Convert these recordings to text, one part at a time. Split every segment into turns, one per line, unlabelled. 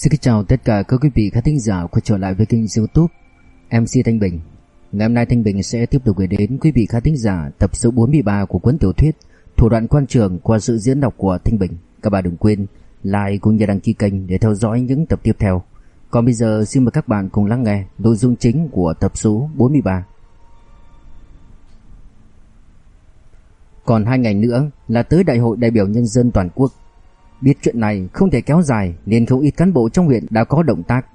Xin chào tất cả các quý vị khán thính giả quay trở lại với kênh youtube MC Thanh Bình. Ngày hôm nay Thanh Bình sẽ tiếp tục gửi đến quý vị khán thính giả tập số 43 của cuốn tiểu thuyết Thủ đoạn quan trường qua sự diễn đọc của Thanh Bình. Các bạn đừng quên like cũng như đăng ký kênh để theo dõi những tập tiếp theo. Còn bây giờ xin mời các bạn cùng lắng nghe nội dung chính của tập số 43 Còn hai ngày nữa là tới Đại hội đại biểu nhân dân toàn quốc Biết chuyện này không thể kéo dài nên không ít cán bộ trong huyện đã có động tác.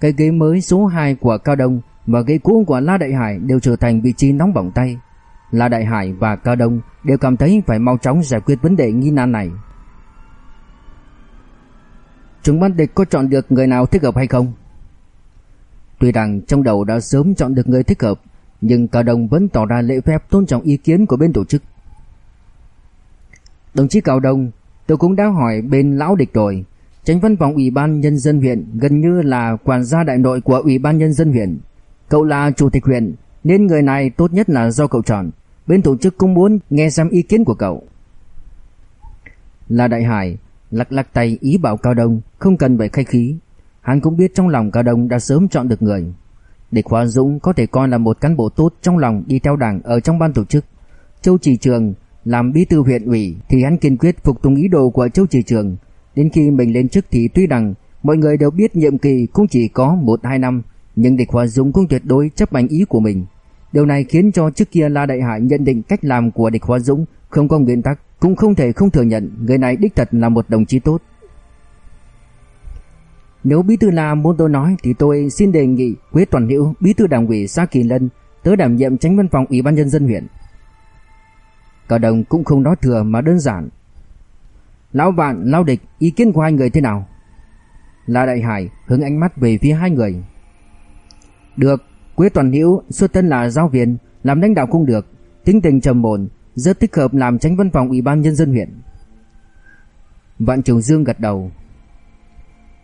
Cái ghế mới số 2 của Cao Đông và ghế cũ của La Đại Hải đều trở thành vị trí nóng bỏng tay. La Đại Hải và Cao Đông đều cảm thấy phải mau chóng giải quyết vấn đề nghi nan này. Chúng ban địch có chọn được người nào thích hợp hay không? Tuy rằng trong đầu đã sớm chọn được người thích hợp, nhưng Cao Đông vẫn tỏ ra lễ phép tôn trọng ý kiến của bên tổ chức. Đồng chí Cao Đông Tôi cũng đã hỏi bên lão địch rồi. Tránh văn phòng Ủy ban Nhân dân huyện Gần như là quản gia đại nội của Ủy ban Nhân dân huyện. Cậu là chủ tịch huyện, Nên người này tốt nhất là do cậu chọn. Bên tổ chức cũng muốn nghe xem ý kiến của cậu. Là đại hải Lắc lắc tay ý bảo Cao Đông Không cần phải khách khí. Hắn cũng biết trong lòng Cao Đông đã sớm chọn được người. Địch Hoa Dũng có thể coi là một cán bộ tốt trong lòng đi theo đảng ở trong ban tổ chức. Châu Trì Trường làm bí thư huyện ủy thì hắn kiên quyết phục tùng ý đồ của Châu Chỉ Trường. Đến khi mình lên chức thì tuy rằng mọi người đều biết nhiệm kỳ cũng chỉ có 1-2 năm, nhưng địch Hoa Dũng cũng tuyệt đối chấp hành ý của mình. Điều này khiến cho trước kia La Đại Hải nhận định cách làm của địch Hoa Dũng không có nguyên tắc, cũng không thể không thừa nhận người này đích thật là một đồng chí tốt. Nếu bí thư La muốn tôi nói thì tôi xin đề nghị Quế Toàn Hữu, bí thư đảng ủy xã Kỳ Lân tới đảm nhiệm tránh văn phòng ủy ban nhân dân huyện. Cả đồng cũng không nói thừa mà đơn giản. Lão bạn, lão địch, Ý kiến của hai người thế nào? La Đại Hải hướng ánh mắt về phía hai người. Được, Quế Toàn Hữu, xuất thân là giáo viên, Làm lãnh đạo cũng được, Tính tình trầm ổn, Rất thích hợp làm tránh văn phòng Ủy ban Nhân dân huyện. Vạn Trường Dương gật đầu.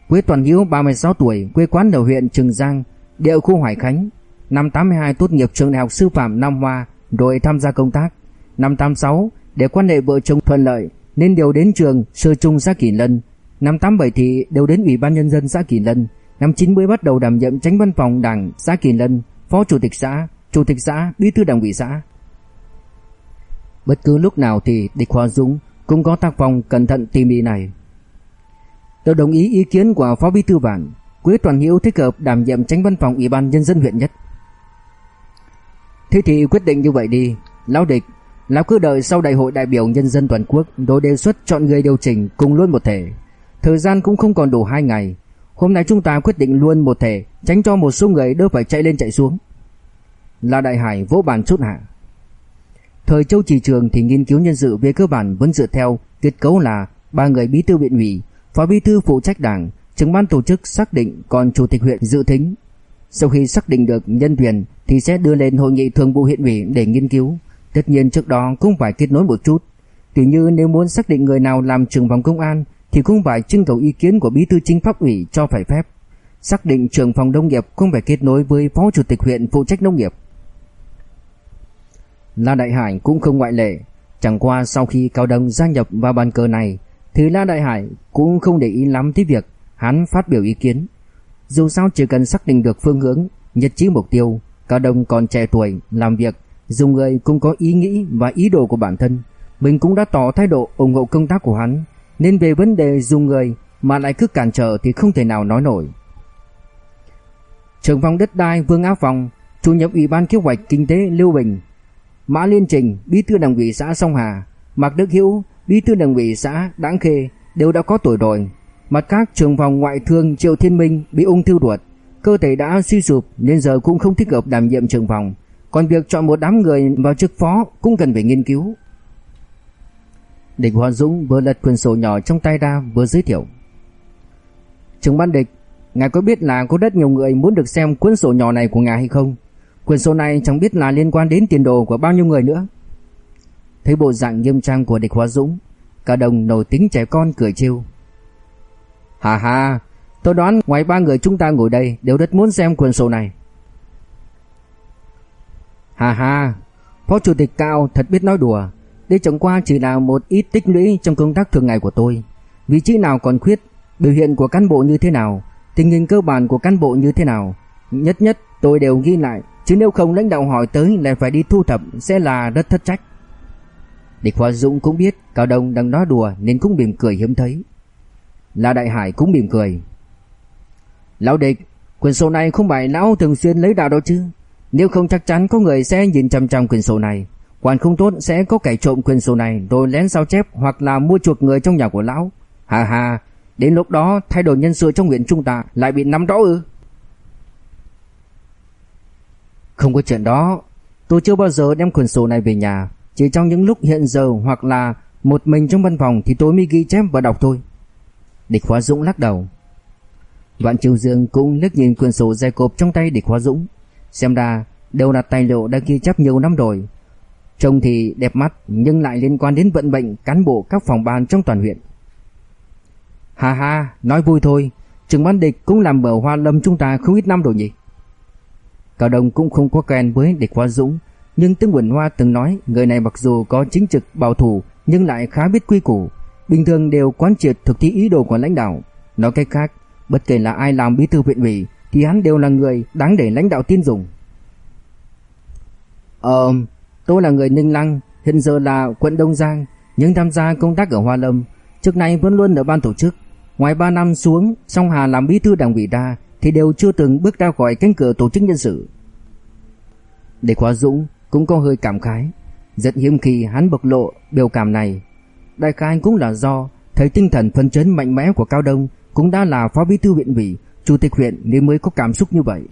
Quế Toàn Hữu 36 tuổi, Quê quán ở huyện Trường Giang, Địa khu Hoài Khánh, Năm 82 tốt nghiệp trường đại học sư phạm Nam Hoa Rồi tham gia công tác. Năm 86 để quan hệ vợ chồng thuận lợi nên đều đến trường sơ trung xã Kỳ Lân. Năm 87 thì đều đến ủy ban nhân dân xã Kỳ Lân. Năm 90 bắt đầu đảm nhiệm tránh văn phòng đảng xã Kỳ Lân, phó chủ tịch xã, chủ tịch xã, bí thư đảng ủy xã. Bất cứ lúc nào thì địch Hoa Dũng cũng có tác phong cẩn thận tỉ mỉ này. Tôi đồng ý ý kiến của phó bí thư bản, Quế Toàn Hiếu thích hợp đảm nhiệm tránh văn phòng ủy ban nhân dân huyện nhất. Thế thì quyết định như vậy đi, lão địch Lão cứ đợi sau đại hội đại biểu nhân dân toàn quốc Đối đề xuất chọn người điều chỉnh cùng luôn một thể Thời gian cũng không còn đủ hai ngày Hôm nay chúng ta quyết định luôn một thể Tránh cho một số người đỡ phải chạy lên chạy xuống Là đại hải vỗ bàn chút hạ Thời châu trì trường thì nghiên cứu nhân sự về cơ bản vẫn dựa theo kết cấu là ba người bí thư huyện ủy, phó bí thư phụ trách đảng, trưởng ban tổ chức xác định còn chủ tịch huyện dự thính. Sau khi xác định được nhân tuyển thì sẽ đưa lên hội nghị thường vụ huyện ủy để nghiên cứu. Tất nhiên trước đó cũng phải kết nối một chút. Tuy như nếu muốn xác định người nào làm trưởng phòng công an, Thì cũng phải trưng cầu ý kiến của bí thư chính pháp ủy cho phải phép. Xác định trưởng phòng nông nghiệp cũng phải kết nối với phó chủ tịch huyện phụ trách nông nghiệp. La Đại Hải cũng không ngoại lệ. Chẳng qua sau khi Cao Đông gia nhập vào bàn cờ này, Thì La Đại Hải cũng không để ý lắm tới việc hắn phát biểu ý kiến. Dù sao chỉ cần xác định được phương hướng Nhật trí mục tiêu, Cao Đông còn trẻ tuổi, làm việc Dùng người cũng có ý nghĩ và ý đồ của bản thân, Mình cũng đã tỏ thái độ ủng hộ công tác của hắn. Nên về vấn đề dùng người Mà lại cứ cản trở thì không thể nào nói nổi. Trưởng phòng đất đai Vương Á Phòng, Chủ nhiệm Ủy ban kế hoạch kinh tế Lưu Bình, Mã Liên Trình, Bí thư đảng ủy xã Sông Hà, Mạc Đức Hữu, Bí thư đảng ủy xã Đãng Khê Đều đã có tuổi rồi Mặt các trưởng phòng ngoại thương Triệu Thiên Minh Bị ung thư ruột, Cơ thể đã suy sụp Nên giờ cũng không thích hợp đảm nhiệm trưởng phòng còn việc chọn một đám người vào chức phó cũng cần phải nghiên cứu. Địch Hoa Dũng vừa lật quyển sổ nhỏ trong tay ra vừa giới thiệu. Trưởng ban địch, ngài có biết là có rất nhiều người muốn được xem cuốn sổ nhỏ này của ngài hay không? Quyển sổ này chẳng biết là liên quan đến tiền đồ của bao nhiêu người nữa. Thấy bộ dạng nghiêm trang của địch Hoa Dũng, cả đồng nổi tính trẻ con cười trêu. Hà hà, tôi đoán ngoài ba người chúng ta ngồi đây đều rất muốn xem quyển sổ này. Hà hà, Phó Chủ tịch Cao thật biết nói đùa. Đây chẳng qua chỉ là một ít tích lũy trong công tác thường ngày của tôi. Vị trí nào còn khuyết biểu hiện của cán bộ như thế nào, tình hình cơ bản của cán bộ như thế nào, nhất nhất tôi đều ghi lại, chứ nếu không lãnh đạo hỏi tới lại phải đi thu thập sẽ là rất thất trách. Địch Hoa Dũng cũng biết Cao Đông đang nói đùa nên cũng mỉm cười hiếm thấy. La Đại Hải cũng mỉm cười. Lão địch, quyển sổ này không phải lão thường xuyên lấy đạo đâu chứ? Nếu không chắc chắn có người sẽ nhìn chằm chằm quyển sổ này. Quản không tốt sẽ có kẻ trộm quyển sổ này rồi lén sao chép hoặc là mua chuộc người trong nhà của lão. Hà hà, đến lúc đó thay đổi nhân sự trong huyện chúng ta lại bị nắm rõ ư? Không có chuyện đó, tôi chưa bao giờ đem quyển sổ này về nhà, chỉ trong những lúc hiện giờ hoặc là một mình trong văn phòng thì tôi mới ghi chép và đọc thôi. Địch Hóa Dũng lắc đầu. Vạn Triều Dương cũng liếc nhìn quyển sổ dày cộp trong tay Địch Hóa Dũng. Xem ra đều là tài liệu đã ghi chép nhiều năm rồi. Trông thì đẹp mắt nhưng lại liên quan đến vận bệnh cán bộ các phòng ban trong toàn huyện. Hà hà nói vui thôi, trường bán địch cũng làm bờ hoa lâm chúng ta không ít năm rồi nhỉ. Cao Đông cũng không có quen với địch Hoa Dũng, nhưng Tướng Quỳnh Hoa từng nói người này mặc dù có chính trực bảo thủ nhưng lại khá biết quy củ, bình thường đều quán triệt thực thi ý đồ của lãnh đạo. Nói cách khác, bất kể là ai làm bí thư huyện ủy thì hắn đều là người đáng để lãnh đạo tin dùng. Ờ, tôi là người Ninh Lăng, hiện giờ là quận Đông Giang, nhưng tham gia công tác ở Hoa Lâm, trước nay vẫn luôn ở ban tổ chức. Ngoài 3 năm xuống, song Hà làm bí thư đảng ủy đa thì đều chưa từng bước ra khỏi cánh cửa tổ chức nhân sự. Để Khóa Dũng cũng có hơi cảm khái, rất hiếm khi hắn bộc lộ biểu cảm này. Đại khái cũng là do thấy tinh thần phấn chấn mạnh mẽ của Cao Đông cũng đã là phó bí thư huyện ủy, chủ tịch huyện nên mới có cảm xúc như vậy.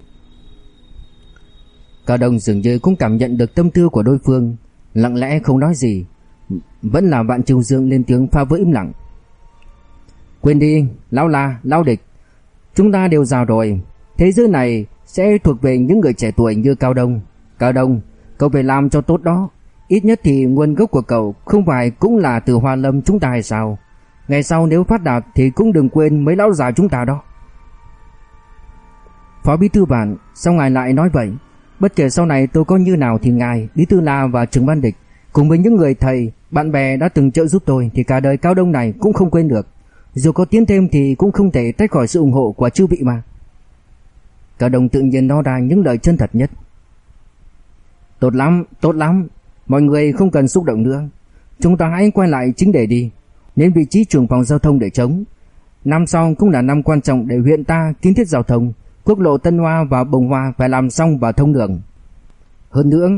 Cao Đông dường như cũng cảm nhận được tâm tư của đối phương, lặng lẽ không nói gì, vẫn là Vạn Triều Dương lên tiếng pha vỡ im lặng. Quên đi, lão la, lão địch, chúng ta đều già rồi, thế giới này sẽ thuộc về những người trẻ tuổi như Cao Đông. Cao Đông, cậu phải làm cho tốt đó, ít nhất thì nguồn gốc của cậu không phải cũng là từ Hoa Lâm chúng ta hay sao? Ngày sau nếu phát đạt thì cũng đừng quên mấy lão già chúng ta đó. Phó Bí Thư Vạn sao ngài lại nói vậy? Bất kể sau này tôi có như nào thì ngài, Bí Thư La và Trưởng Ban Địch cùng với những người thầy, bạn bè đã từng trợ giúp tôi thì cả đời cao đông này cũng không quên được. Dù có tiến thêm thì cũng không thể tách khỏi sự ủng hộ của chư vị mà. Cao đông tự nhiên nói ra những lời chân thật nhất. Tốt lắm, tốt lắm, mọi người không cần xúc động nữa. Chúng ta hãy quay lại chính đề đi, đến vị trí trưởng phòng giao thông để chống. Năm sau cũng là năm quan trọng để huyện ta kiến thiết giao thông, quốc lộ Tân Hoa và Bồng Hoa phải làm xong và thông đường. Hơn nữa,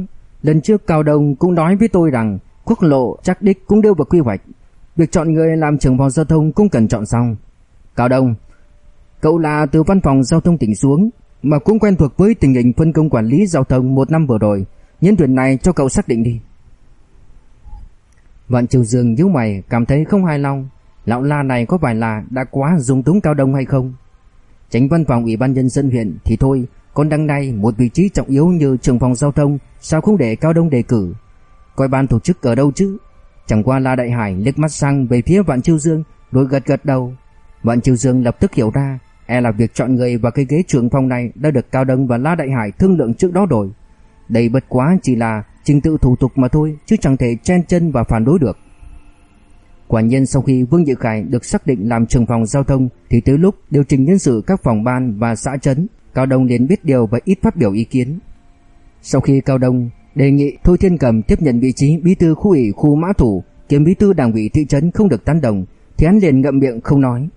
lần trước Cao Đông cũng nói với tôi rằng quốc lộ chắc đích cũng đều vào quy hoạch. Việc chọn người làm trưởng phòng giao thông cũng cần chọn xong. Cao Đông, cậu là từ văn phòng giao thông tỉnh xuống, mà cũng quen thuộc với tình hình phân công quản lý giao thông một năm vừa rồi. Nhân tuyển này cho cậu xác định đi. Vạn Triều Dương nhíu mày cảm thấy không hài lòng. Lão la này có phải là đã quá dung túng Cao Đông hay không? Tránh văn phòng ủy ban nhân dân huyện thì thôi, còn đằng này một vị trí trọng yếu như trưởng phòng giao thông, sao không để Cao Đông đề cử? Coi ban tổ chức ở đâu chứ? Chẳng qua La Đại Hải liếc mắt sang về phía Vạn Chiêu Dương, rồi gật gật đầu. Vạn Chiêu Dương lập tức hiểu ra, e là việc chọn người và cái ghế trưởng phòng này đã được Cao Đông và La Đại Hải thương lượng trước đó rồi. Đây bất quá chỉ là trình tự thủ tục mà thôi, chứ chẳng thể chen chân và phản đối được. Quả nhiên sau khi Vương Dự Khải được xác định làm trưởng phòng giao thông thì tới lúc điều chỉnh nhân sự các phòng ban và xã trấn, Cao Đông liền biết điều và ít phát biểu ý kiến. Sau khi Cao Đông đề nghị Thôi Thiên Cầm tiếp nhận vị trí bí thư khu ủy khu Mã Thủ, kiêm bí thư đảng ủy thị trấn không được tán đồng, thì hắn liền ngậm miệng không nói.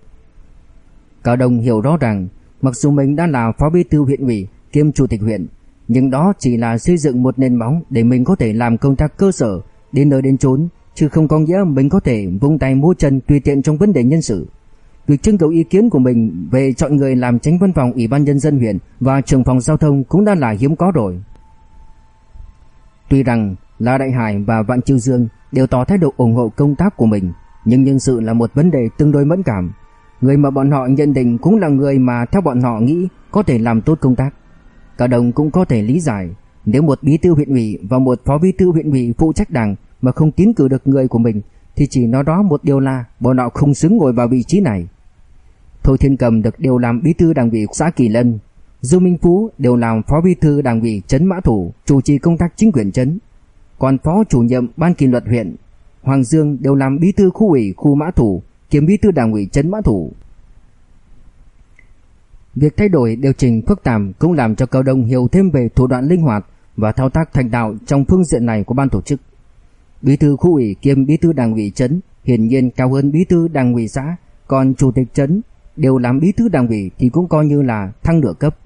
Cao Đông hiểu rõ rằng, mặc dù mình đã là phó bí thư huyện ủy kiêm chủ tịch huyện, nhưng đó chỉ là xây dựng một nền móng để mình có thể làm công tác cơ sở, đến nơi đến chốn, chứ không có nghĩa mình có thể vung tay múa chân tùy tiện trong vấn đề nhân sự. Việc trưng cầu ý kiến của mình về chọn người làm tránh văn phòng Ủy ban nhân dân huyện và trưởng phòng giao thông cũng đã là hiếm có rồi. Tuy rằng La Đại Hải và Vạn Chiêu Dương đều tỏ thái độ ủng hộ công tác của mình, nhưng nhân sự là một vấn đề tương đối mẫn cảm. Người mà bọn họ nhận định cũng là người mà theo bọn họ nghĩ có thể làm tốt công tác. Cả đồng cũng có thể lý giải, nếu một bí thư huyện ủy và một phó bí thư huyện ủy phụ trách đảng mà không tiến cử được người của mình thì chỉ nói đó một điều là bọn họ không xứng ngồi vào vị trí này. Thôi Thiên Cầm được điều làm bí thư đảng ủy xã Kỳ Lân, Du Minh Phú đều làm phó bí thư đảng ủy trấn Mã Thủ, chủ trì công tác chính quyền trấn. Còn phó chủ nhiệm ban kỷ luật huyện, Hoàng Dương đều làm bí thư khu ủy khu Mã Thủ, kiêm bí thư đảng ủy trấn Mã Thủ. Việc thay đổi điều chỉnh phức tạp cũng làm cho Cao Đông hiểu thêm về thủ đoạn linh hoạt và thao tác thành đạo trong phương diện này của ban tổ chức. Bí thư khu ủy kiêm bí thư đảng ủy trấn hiển nhiên cao hơn bí thư đảng ủy xã, còn chủ tịch trấn đều làm bí thư đảng ủy thì cũng coi như là thăng nửa cấp.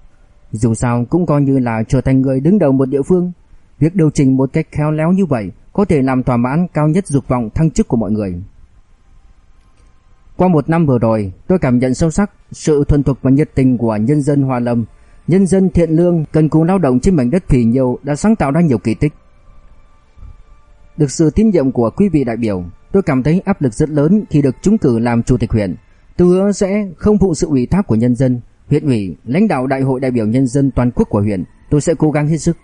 Dù sao cũng coi như là trở thành người đứng đầu một địa phương. Việc điều chỉnh một cách khéo léo như vậy có thể làm thỏa mãn cao nhất dục vọng thăng chức của mọi người. Qua một năm vừa rồi, tôi cảm nhận sâu sắc sự thuần thục và nhiệt tình của nhân dân Hoa Lâm. Nhân dân thiện lương, cần cù lao động trên mảnh đất phì nhiều đã sáng tạo ra nhiều kỳ tích. Được sự tín nhiệm của quý vị đại biểu, tôi cảm thấy áp lực rất lớn khi được trúng cử làm chủ tịch huyện. Tôi hứa sẽ không phụ sự ủy thác của nhân dân, huyện ủy, lãnh đạo đại hội đại biểu nhân dân toàn quốc của huyện, tôi sẽ cố gắng hết sức.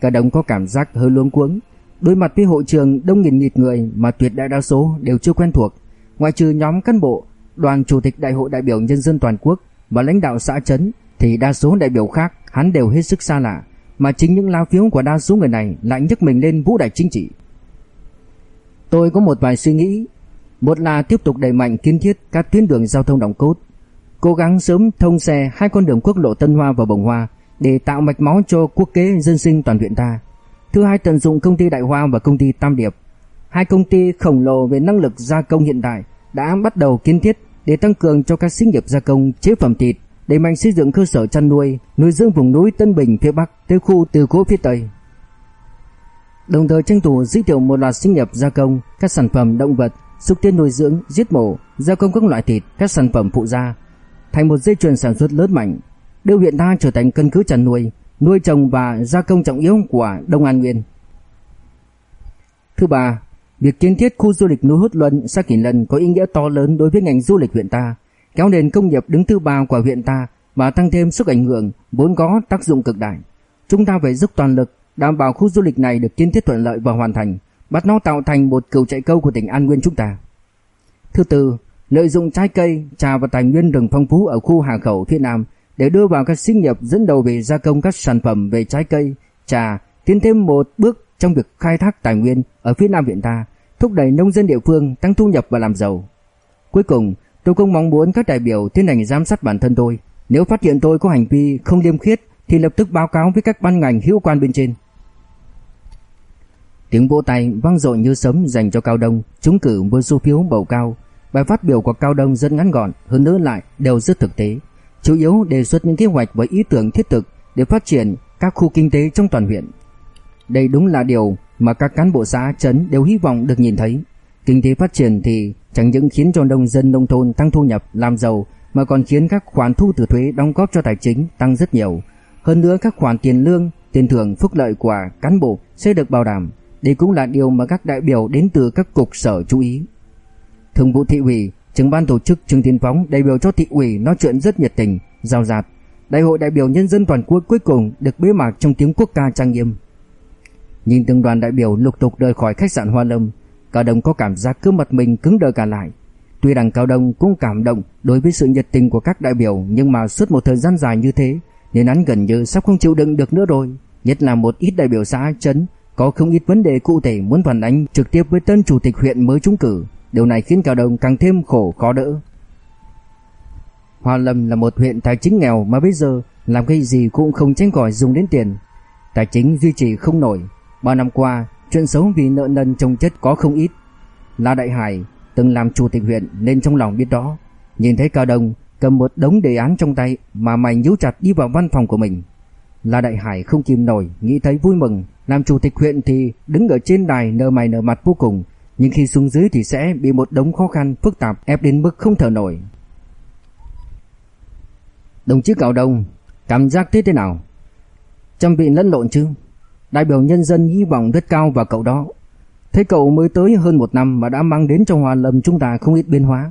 Cả đồng có cảm giác hơi luống cuống, đối mặt với hội trường đông nghìn nghịt người mà tuyệt đại đa số đều chưa quen thuộc, ngoại trừ nhóm cán bộ, đoàn chủ tịch đại hội đại biểu nhân dân toàn quốc và lãnh đạo xã trấn thì đa số đại biểu khác hắn đều hết sức xa lạ, mà chính những lá phiếu của đa số người này lại nhấc mình lên vũ đài chính trị. Tôi có một vài suy nghĩ, một là tiếp tục đẩy mạnh kiến thiết các tuyến đường giao thông đồng cốt, cố gắng sớm thông xe hai con đường quốc lộ Tân Hoa và Bồng Hoa để tạo mạch máu cho quốc kế dân sinh toàn huyện ta. Thứ hai tận dụng công ty Đại Hoa và công ty Tam Điệp, hai công ty khổng lồ về năng lực gia công hiện đại đã bắt đầu kiến thiết để tăng cường cho các xí nghiệp gia công chế phẩm thịt, đẩy mạnh xây dựng cơ sở chăn nuôi, nuôi dưỡng vùng núi Tân Bình phía Bắc tới khu Từ Cố phía Tây. Đồng thời tranh thủ giới thiệu một loạt sinh nhập gia công các sản phẩm động vật, xúc tiến nuôi dưỡng, giết mổ, gia công các loại thịt, các sản phẩm phụ gia thành một dây chuyền sản xuất lớn mạnh, đưa huyện ta trở thành căn cứ chăn nuôi, nuôi trồng và gia công trọng yếu của Đông An Nguyên. Thứ ba, Việc kiến thiết khu du lịch núi Hút Luân, Sa Kỳ Lân có ý nghĩa to lớn đối với ngành du lịch huyện ta, kéo nền công nghiệp đứng thứ ba của huyện ta và tăng thêm sức ảnh hưởng vốn có tác dụng cực đại. Chúng ta phải dốc toàn lực đảm bảo khu du lịch này được kiến thiết thuận lợi và hoàn thành, bắt nó tạo thành một cựu chạy câu của tỉnh An Nguyên chúng ta. Thứ tư, lợi dụng trái cây, trà và tài nguyên rừng phong phú ở khu hàng khẩu phía Nam để đưa vào các xí nghiệp dẫn đầu về gia công các sản phẩm về trái cây, trà, tiến thêm một bước trong việc khai thác tài nguyên ở phía Nam huyện ta, thúc đẩy nông dân địa phương tăng thu nhập và làm giàu. Cuối cùng, tôi cũng mong muốn các đại biểu tiến hành giám sát bản thân tôi. Nếu phát hiện tôi có hành vi không liêm khiết thì lập tức báo cáo với các ban ngành hữu quan bên trên. Tiếng vỗ tay vang dội như sấm dành cho Cao Đông, trúng cử với số phiếu bầu cao. Bài phát biểu của Cao Đông rất ngắn gọn, hơn nữa lại đều rất thực tế. Chủ yếu đề xuất những kế hoạch với ý tưởng thiết thực để phát triển các khu kinh tế trong toàn huyện. Đây đúng là điều mà các cán bộ xã trấn đều hy vọng được nhìn thấy. Kinh tế phát triển thì chẳng những khiến cho nông dân nông thôn tăng thu nhập, làm giàu mà còn khiến các khoản thu từ thuế đóng góp cho tài chính tăng rất nhiều. Hơn nữa các khoản tiền lương, tiền thưởng, phúc lợi của cán bộ sẽ được bảo đảm. Đây cũng là điều mà các đại biểu đến từ các cục sở chú ý. Thường vụ thị ủy, trưởng ban tổ chức Trương Tiến Phóng đại biểu cho thị ủy nói chuyện rất nhiệt tình, rào rạt. Đại hội đại biểu nhân dân toàn quốc cuối cùng được bế mạc trong tiếng quốc ca trang nghiêm. Nhìn từng đoàn đại biểu lục tục rời khỏi khách sạn Hoa Lâm, Cao Đông có cảm giác cứ mặt mình cứng đờ cả lại. Tuy rằng Cao Đông cũng cảm động đối với sự nhiệt tình của các đại biểu, nhưng mà suốt một thời gian dài như thế, nên hắn gần như sắp không chịu đựng được nữa rồi. Nhất là một ít đại biểu xã trấn có không ít vấn đề cụ thể muốn phản ánh trực tiếp với tân chủ tịch huyện mới trúng cử. Điều này khiến Cao Đông càng thêm khổ khó đỡ. Hoa Lâm là một huyện tài chính nghèo mà bây giờ làm cái gì cũng không tránh khỏi dùng đến tiền. Tài chính duy trì không nổi, Bao năm qua, chuyện xấu vì nợ nần chồng chất có không ít. La Đại Hải từng làm chủ tịch huyện nên trong lòng biết đó. Nhìn thấy Cao Đông cầm một đống đề án trong tay mà mày nhíu chặt đi vào văn phòng của mình. La Đại Hải không kìm nổi, nghĩ thấy vui mừng. Làm chủ tịch huyện thì đứng ở trên đài nở mày nở mặt vô cùng. Nhưng khi xuống dưới thì sẽ bị một đống khó khăn phức tạp ép đến mức không thở nổi. Đồng chí Cao Đông, cảm giác thế thế nào? Chăm bị lẫn lộn chứ? Đại biểu nhân dân hy vọng rất cao vào cậu đó. Thế cậu mới tới hơn một năm mà đã mang đến cho Hòa Lâm chúng ta không ít biến hóa.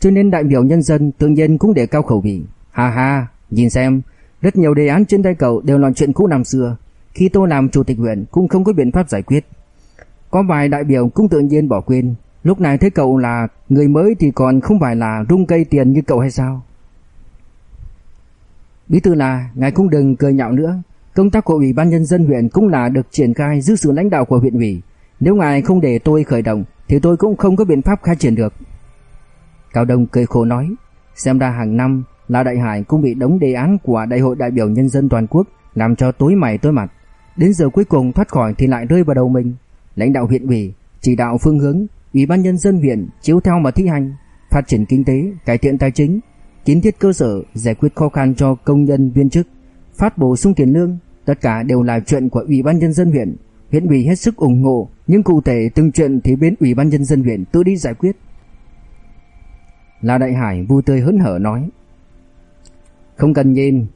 Cho nên đại biểu nhân dân tự nhiên cũng để cao khẩu vị. Ha ha, nhìn xem, rất nhiều đề án trên tay cậu đều là chuyện cũ năm xưa. Khi tôi làm chủ tịch huyện cũng không có biện pháp giải quyết. Có vài đại biểu cũng tự nhiên bỏ quên. Lúc này thấy cậu là người mới thì còn không phải là rung cây tiền như cậu hay sao? Bí thư là, ngài cũng đừng cười nhạo nữa. Công tác của Ủy ban Nhân dân huyện cũng là được triển khai dưới sự lãnh đạo của huyện ủy. Nếu ngài không để tôi khởi động thì tôi cũng không có biện pháp khai triển được. Cao Đông cười khổ nói, xem ra hàng năm là Đại Hải cũng bị đống đề án của Đại hội đại biểu nhân dân toàn quốc làm cho tối mày tối mặt. Đến giờ cuối cùng thoát khỏi thì lại rơi vào đầu mình. Lãnh đạo huyện ủy chỉ đạo phương hướng, ủy ban nhân dân huyện chiếu theo mà thi hành, phát triển kinh tế, cải thiện tài chính, kiến thiết cơ sở, giải quyết khó khăn cho công nhân viên chức, phát bổ sung tiền lương, tất cả đều là chuyện của ủy ban nhân dân huyện. Huyện ủy hết sức ủng hộ, nhưng cụ thể từng chuyện thì bên ủy ban nhân dân huyện tự đi giải quyết. La Đại Hải vui tươi hớn hở nói: "Không cần nhìn,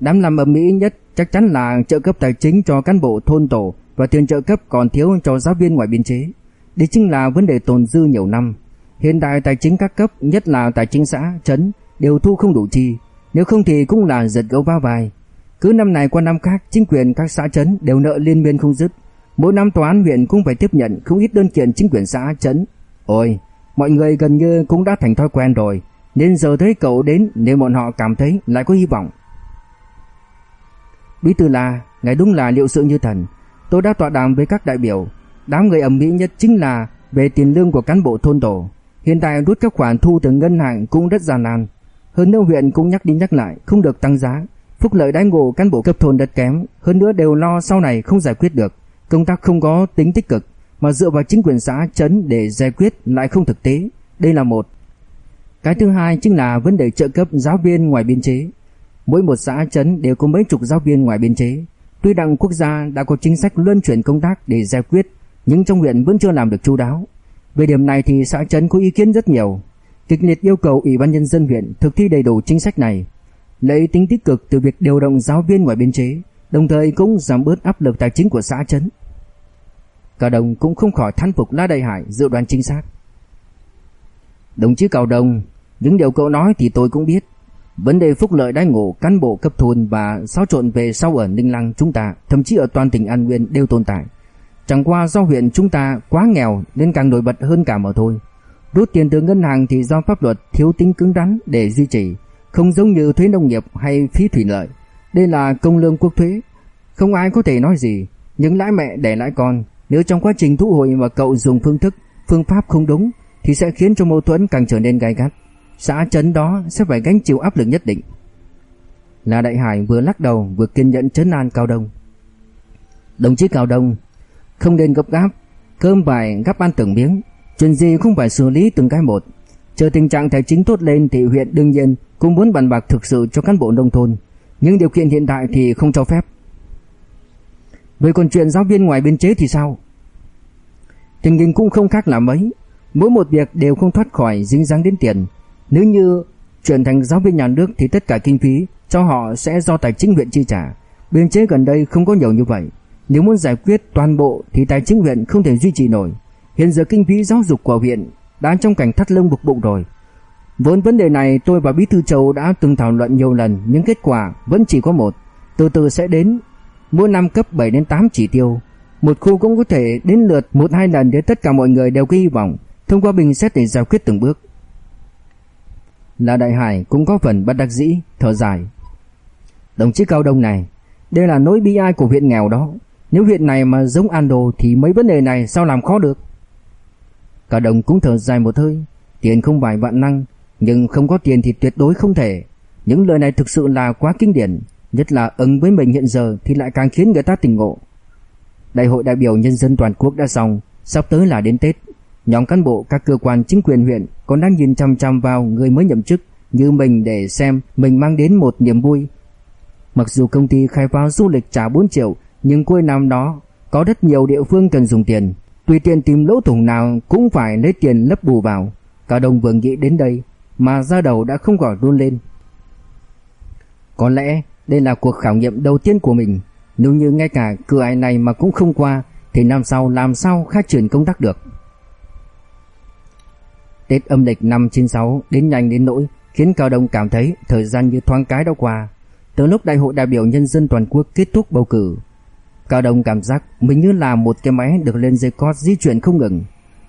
đám làm ở mỹ nhất chắc chắn là trợ cấp tài chính cho cán bộ thôn tổ và tiền trợ cấp còn thiếu cho giáo viên ngoài biên chế. Đây chính là vấn đề tồn dư nhiều năm. Hiện tại tài chính các cấp, nhất là tài chính xã, trấn đều thu không đủ chi, nếu không thì cũng là giật gấu va vai. Cứ năm này qua năm khác, chính quyền các xã trấn đều nợ liên miên không dứt. Mỗi năm tòa án huyện cũng phải tiếp nhận không ít đơn kiện chính quyền xã trấn. Ôi, mọi người gần như cũng đã thành thói quen rồi, nên giờ thấy cậu đến nếu bọn họ cảm thấy lại có hy vọng. Bí thư là, ngài đúng là liệu sự như thần. Tôi đã tọa đàm với các đại biểu, đám người ầm ĩ nhất chính là về tiền lương của cán bộ thôn tổ. Hiện tại rút các khoản thu từ ngân hàng cũng rất gian nan. Hơn nữa huyện cũng nhắc đi nhắc lại không được tăng giá, phúc lợi đãi ngộ cán bộ cấp thôn rất kém, hơn nữa đều lo sau này không giải quyết được. Công tác không có tính tích cực mà dựa vào chính quyền xã trấn để giải quyết lại không thực tế. Đây là một. Cái thứ hai chính là vấn đề trợ cấp giáo viên ngoài biên chế. Mỗi một xã trấn đều có mấy chục giáo viên ngoài biên chế. Tuy đảng quốc gia đã có chính sách luân chuyển công tác để giải quyết, nhưng trong huyện vẫn chưa làm được chu đáo. Về điểm này thì xã trấn có ý kiến rất nhiều, kịch liệt yêu cầu Ủy ban nhân dân huyện thực thi đầy đủ chính sách này, lấy tính tích cực từ việc điều động giáo viên ngoài biên chế, đồng thời cũng giảm bớt áp lực tài chính của xã trấn. Cao Đồng cũng không khỏi thán phục La Đại Hải dự đoán chính xác. Đồng chí Cao Đồng, những điều cậu nói thì tôi cũng biết. Vấn đề phúc lợi đãi ngộ cán bộ cấp thôn và xáo trộn về sau ở Ninh Lăng chúng ta, thậm chí ở toàn tỉnh An Nguyên đều tồn tại. Chẳng qua do huyện chúng ta quá nghèo nên càng nổi bật hơn cả mà thôi. Rút tiền từ ngân hàng thì do pháp luật thiếu tính cứng rắn để duy trì, không giống như thuế nông nghiệp hay phí thủy lợi. Đây là công lương quốc thuế, không ai có thể nói gì, những lãi mẹ để lãi con, nếu trong quá trình thu hồi mà cậu dùng phương thức, phương pháp không đúng thì sẽ khiến cho mâu thuẫn càng trở nên gay gắt. Xã trấn đó sẽ phải gánh chịu áp lực nhất định. Là Đại Hải vừa lắc đầu vừa kiên nhẫn trấn an Cao Đông. Đồng chí Cao Đông, không nên gấp gáp, cơm vải gấp ăn từng miếng, chuyện gì không phải xử lý từng cái một. Chờ tình trạng tài chính tốt lên thì huyện đương nhiên cũng muốn bàn bạc thực sự cho cán bộ nông thôn, nhưng điều kiện hiện tại thì không cho phép. Về còn chuyện giáo viên ngoài biên chế thì sao? Tình hình cũng không khác là mấy, mỗi một việc đều không thoát khỏi dính dáng đến tiền. Nếu như chuyển thành giáo viên nhà nước thì tất cả kinh phí cho họ sẽ do tài chính huyện chi trả. Biên chế gần đây không có nhiều như vậy. Nếu muốn giải quyết toàn bộ thì tài chính huyện không thể duy trì nổi. Hiện giờ kinh phí giáo dục của huyện đã trong cảnh thắt lưng buộc bụng rồi. Vốn vấn đề này tôi và Bí thư Châu đã từng thảo luận nhiều lần nhưng kết quả vẫn chỉ có một. Từ từ sẽ đến mỗi năm cấp 7 đến 8 chỉ tiêu. Một khu cũng có thể đến lượt một hai lần để tất cả mọi người đều có hy vọng thông qua bình xét để giải quyết từng bước. Là Đại Hải cũng có phần bất đắc dĩ, thở dài. Đồng chí Cao Đông này, đây là nỗi bi ai của huyện nghèo đó. Nếu huyện này mà giống Ando thì mấy vấn đề này sao làm khó được? Cả đồng cũng thở dài một hơi, tiền không phải vạn năng, nhưng không có tiền thì tuyệt đối không thể. Những lời này thực sự là quá kinh điển, nhất là ứng với mình hiện giờ thì lại càng khiến người ta tỉnh ngộ. Đại hội đại biểu nhân dân toàn quốc đã xong, sắp tới là đến Tết. Nhóm cán bộ các cơ quan chính quyền huyện còn đang nhìn chăm chăm vào người mới nhậm chức như mình để xem mình mang đến một niềm vui. Mặc dù công ty khai phá du lịch trả 4 triệu, nhưng cuối năm đó có rất nhiều địa phương cần dùng tiền. Tùy tiện tìm lỗ thủng nào cũng phải lấy tiền lấp bù vào. Cả đồng vừa nghĩ đến đây mà da đầu đã không khỏi run lên. Có lẽ đây là cuộc khảo nghiệm đầu tiên của mình. Nếu như ngay cả cửa ải này mà cũng không qua thì năm sau làm sao khác chuyển công tác được. Tết âm lịch năm 96 đến nhanh đến nỗi khiến Cao Đông cảm thấy thời gian như thoáng cái đã qua. Từ lúc đại hội đại biểu nhân dân toàn quốc kết thúc bầu cử, Cao Đông cảm giác mình như là một cái máy được lên dây cót di chuyển không ngừng.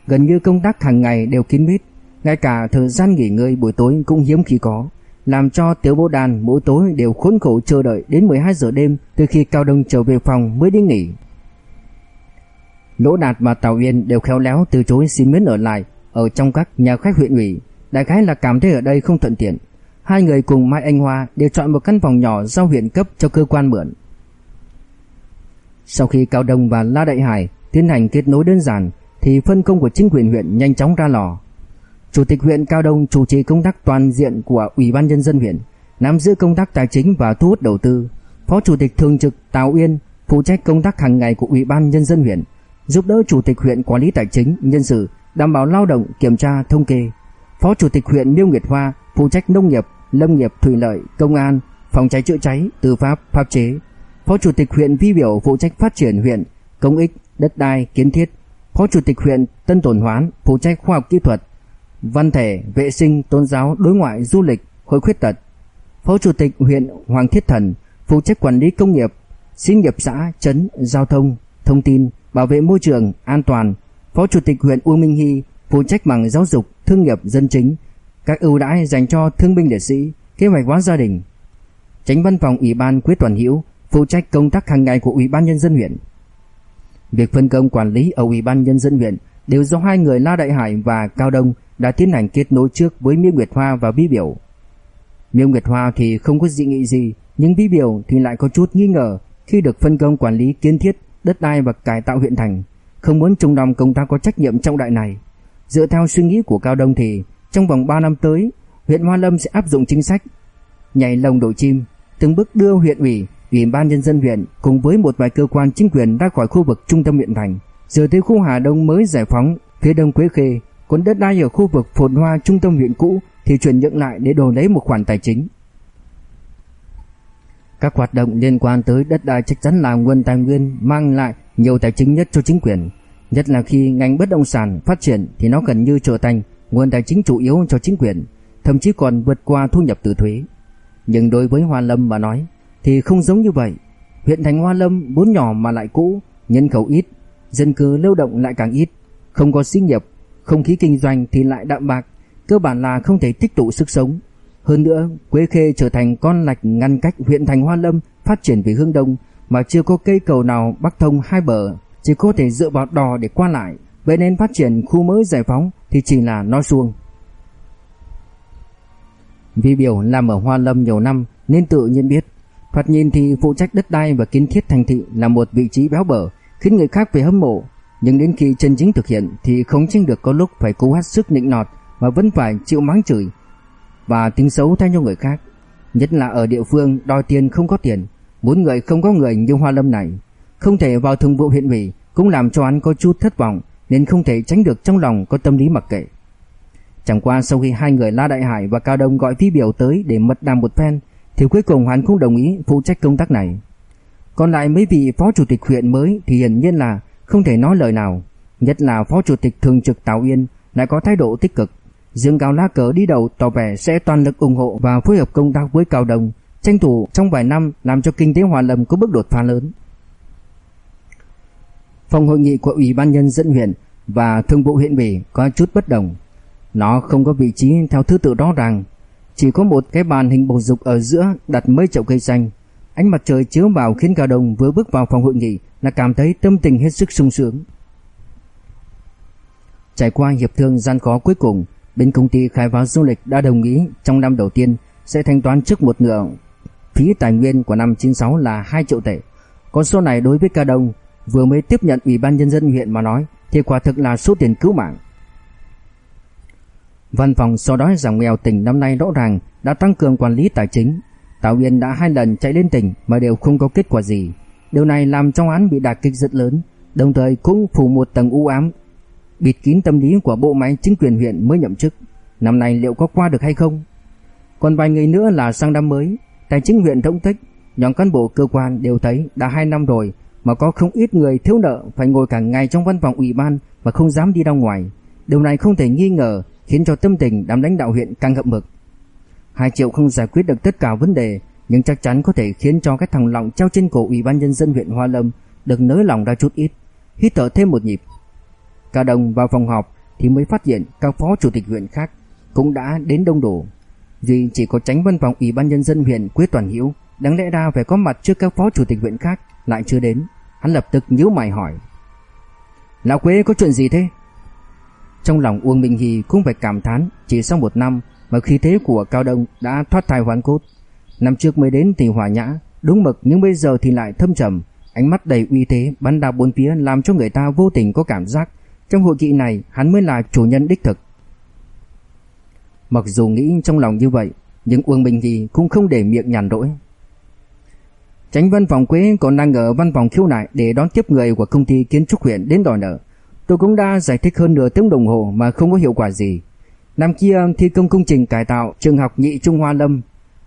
Gần như công tác hàng ngày đều kín mít, ngay cả thời gian nghỉ ngơi buổi tối cũng hiếm khi có, làm cho tiểu bố đàn mỗi tối đều khốn khổ chờ đợi đến 12 giờ đêm từ khi Cao Đông trở về phòng mới đi nghỉ. Lỗ Đạt và Tào Yên đều khéo léo từ chối xin miễn ở lại ở trong các nhà khách huyện ủy, đại khái là cảm thấy ở đây không thuận tiện. Hai người cùng Mai Anh Hoa đều chọn một căn phòng nhỏ do huyện cấp cho cơ quan mượn. Sau khi Cao Đông và La Đại Hải tiến hành kết nối đơn giản thì phân công của chính quyền huyện nhanh chóng ra lò. Chủ tịch huyện Cao Đông chủ trì công tác toàn diện của Ủy ban nhân dân huyện, nắm giữ công tác tài chính và thu hút đầu tư. Phó chủ tịch thường trực Tào Uyên phụ trách công tác hàng ngày của Ủy ban nhân dân huyện, giúp đỡ chủ tịch huyện quản lý tài chính, nhân sự, đảm bảo lao động, kiểm tra, thống kê. Phó chủ tịch huyện Miêu Nguyệt Hoa phụ trách nông nghiệp, lâm nghiệp, thủy lợi, công an, phòng cháy chữa cháy, tư pháp, pháp chế. Phó chủ tịch huyện Vi Biểu phụ trách phát triển huyện, công ích, đất đai, kiến thiết. Phó chủ tịch huyện Tân Tồn Hoán phụ trách khoa học kỹ thuật, văn thể, vệ sinh, tôn giáo, đối ngoại, du lịch, hội khuyết tật. Phó chủ tịch huyện Hoàng Thiết Thần phụ trách quản lý công nghiệp, xí nghiệp xã, trấn, giao thông, thông tin, bảo vệ môi trường, an toàn. Phó chủ tịch huyện Uông Minh Hy phụ trách mảng giáo dục, thương nghiệp, dân chính, các ưu đãi dành cho thương binh liệt sĩ, kế hoạch hóa gia đình. Tránh văn phòng Ủy ban Quế Toàn Hữu phụ trách công tác hàng ngày của Ủy ban nhân dân huyện. Việc phân công quản lý ở Ủy ban nhân dân huyện đều do hai người La Đại Hải và Cao Đông đã tiến hành kết nối trước với Miêu Nguyệt Hoa và Bí Biểu. Miêu Nguyệt Hoa thì không có dị nghị gì, nhưng Bí Biểu thì lại có chút nghi ngờ khi được phân công quản lý kiến thiết, đất đai và cải tạo huyện thành, không muốn trung đồng công tác có trách nhiệm trọng đại này. Dựa theo suy nghĩ của Cao Đông thì trong vòng 3 năm tới, huyện Hoa Lâm sẽ áp dụng chính sách nhảy lồng đổi chim, từng bước đưa huyện ủy, ủy ban nhân dân huyện cùng với một vài cơ quan chính quyền ra khỏi khu vực trung tâm huyện thành. Giờ tới khu Hà Đông mới giải phóng phía đông Quế Khê, còn đất đai ở khu vực phồn hoa trung tâm huyện cũ thì chuyển nhượng lại để đổi lấy một khoản tài chính. Các hoạt động liên quan tới đất đai chắc chắn là nguồn tài nguyên mang lại nhiều tài chính nhất cho chính quyền, nhất là khi ngành bất động sản phát triển thì nó gần như trở thành nguồn tài chính chủ yếu cho chính quyền, thậm chí còn vượt qua thu nhập từ thuế. Nhưng đối với Hoa Lâm mà nói thì không giống như vậy. Huyện thành Hoa Lâm vốn nhỏ mà lại cũ, nhân khẩu ít, dân cư lưu động lại càng ít, không có sinh nghiệp, không khí kinh doanh thì lại đạm bạc, cơ bản là không thể tích tụ sức sống. Hơn nữa, Quế Khê trở thành con lạch ngăn cách huyện thành Hoa Lâm phát triển về hướng đông mà chưa có cây cầu nào bắc thông hai bờ, chỉ có thể dựa vào đò để qua lại, vậy nên phát triển khu mới giải phóng thì chỉ là nói suông. Vì biểu làm ở Hoa Lâm nhiều năm nên tự nhiên biết, thoạt nhìn thì phụ trách đất đai và kiến thiết thành thị là một vị trí béo bở, khiến người khác phải hâm mộ, nhưng đến khi chân chính thực hiện thì không tránh được có lúc phải cố hết sức nịnh nọt mà vẫn phải chịu mắng chửi và tính xấu thay cho người khác. Nhất là ở địa phương đòi tiền không có tiền, muốn người không có người như Hoa Lâm này, không thể vào thường vụ huyện ủy cũng làm cho anh có chút thất vọng nên không thể tránh được trong lòng có tâm lý mặc kệ. Chẳng qua sau khi hai người La Đại Hải và Cao Đông gọi phi biểu tới để mật đàm một phen thì cuối cùng hắn cũng đồng ý phụ trách công tác này. Còn lại mấy vị phó chủ tịch huyện mới thì hiển nhiên là không thể nói lời nào, nhất là phó chủ tịch thường trực Tào Yên lại có thái độ tích cực, dương cao lá cờ đi đầu tỏ vẻ sẽ toàn lực ủng hộ và phối hợp công tác với Cao Đồng, tranh thủ trong vài năm làm cho kinh tế Hòa Lâm có bước đột phá lớn. Phòng hội nghị của Ủy ban nhân dân huyện và Thương vụ huyện ủy có chút bất đồng. Nó không có vị trí theo thứ tự rõ ràng, chỉ có một cái bàn hình bầu dục ở giữa đặt mấy chậu cây xanh. Ánh mặt trời chiếu vào khiến Cao đồng vừa bước vào phòng hội nghị là cảm thấy tâm tình hết sức sung sướng. Trải qua hiệp thương gian khó cuối cùng, bên công ty khai phá du lịch đã đồng ý trong năm đầu tiên sẽ thanh toán trước một nửa phí tài nguyên của năm 96 là 2 triệu tệ. Con số này đối với Cao Đông vừa mới tiếp nhận ủy ban nhân dân huyện mà nói thì quả thực là số tiền cứu mạng. Văn phòng sau đó giảm nghèo tỉnh năm nay rõ ràng đã tăng cường quản lý tài chính. Tào Uyên đã hai lần chạy lên tỉnh mà đều không có kết quả gì. Điều này làm trong án bị đả kích rất lớn, đồng thời cũng phủ một tầng u ám, bịt kín tâm lý của bộ máy chính quyền huyện mới nhậm chức. Năm nay liệu có qua được hay không? Còn vài người nữa là sang năm mới, tài chính huyện thống tích, nhóm cán bộ cơ quan đều thấy đã hai năm rồi mà có không ít người thiếu nợ phải ngồi cả ngày trong văn phòng ủy ban mà không dám đi ra ngoài. Điều này không thể nghi ngờ khiến cho tâm tình đám lãnh đạo huyện càng ngậm mực. Hai triệu không giải quyết được tất cả vấn đề, nhưng chắc chắn có thể khiến cho cái thằng lọng treo trên cổ ủy ban nhân dân huyện Hoa Lâm được nới lòng ra chút ít, hít thở thêm một nhịp. Cả đồng vào phòng họp thì mới phát hiện các phó chủ tịch huyện khác cũng đã đến đông đủ. Duy chỉ có tránh văn phòng ủy ban nhân dân huyện Quế Toàn Hiếu đáng lẽ ra phải có mặt trước các phó chủ tịch huyện khác lại chưa đến. Hắn lập tức nhíu mày hỏi: "Lão Quế có chuyện gì thế?" Trong lòng Uông Minh Hy cũng phải cảm thán, Chỉ sau một năm mà khí thế của Cao Đông đã thoát thai hoàn cốt. Năm trước mới đến thì hòa nhã, Đúng mực nhưng bây giờ thì lại thâm trầm. Ánh mắt đầy uy thế bắn đào bốn phía Làm cho người ta vô tình có cảm giác. Trong hội nghị này, hắn mới là chủ nhân đích thực. Mặc dù nghĩ trong lòng như vậy, Nhưng Uông Minh Hy cũng không để miệng nhàn rỗi. Tránh văn phòng Quế còn đang ở văn phòng khiếu nại để đón tiếp người của công ty kiến trúc huyện đến đòi nợ. Tôi cũng đã giải thích hơn nửa tiếng đồng hồ mà không có hiệu quả gì. Năm kia thi công công trình cải tạo trường học nhị Trung Hoa Lâm.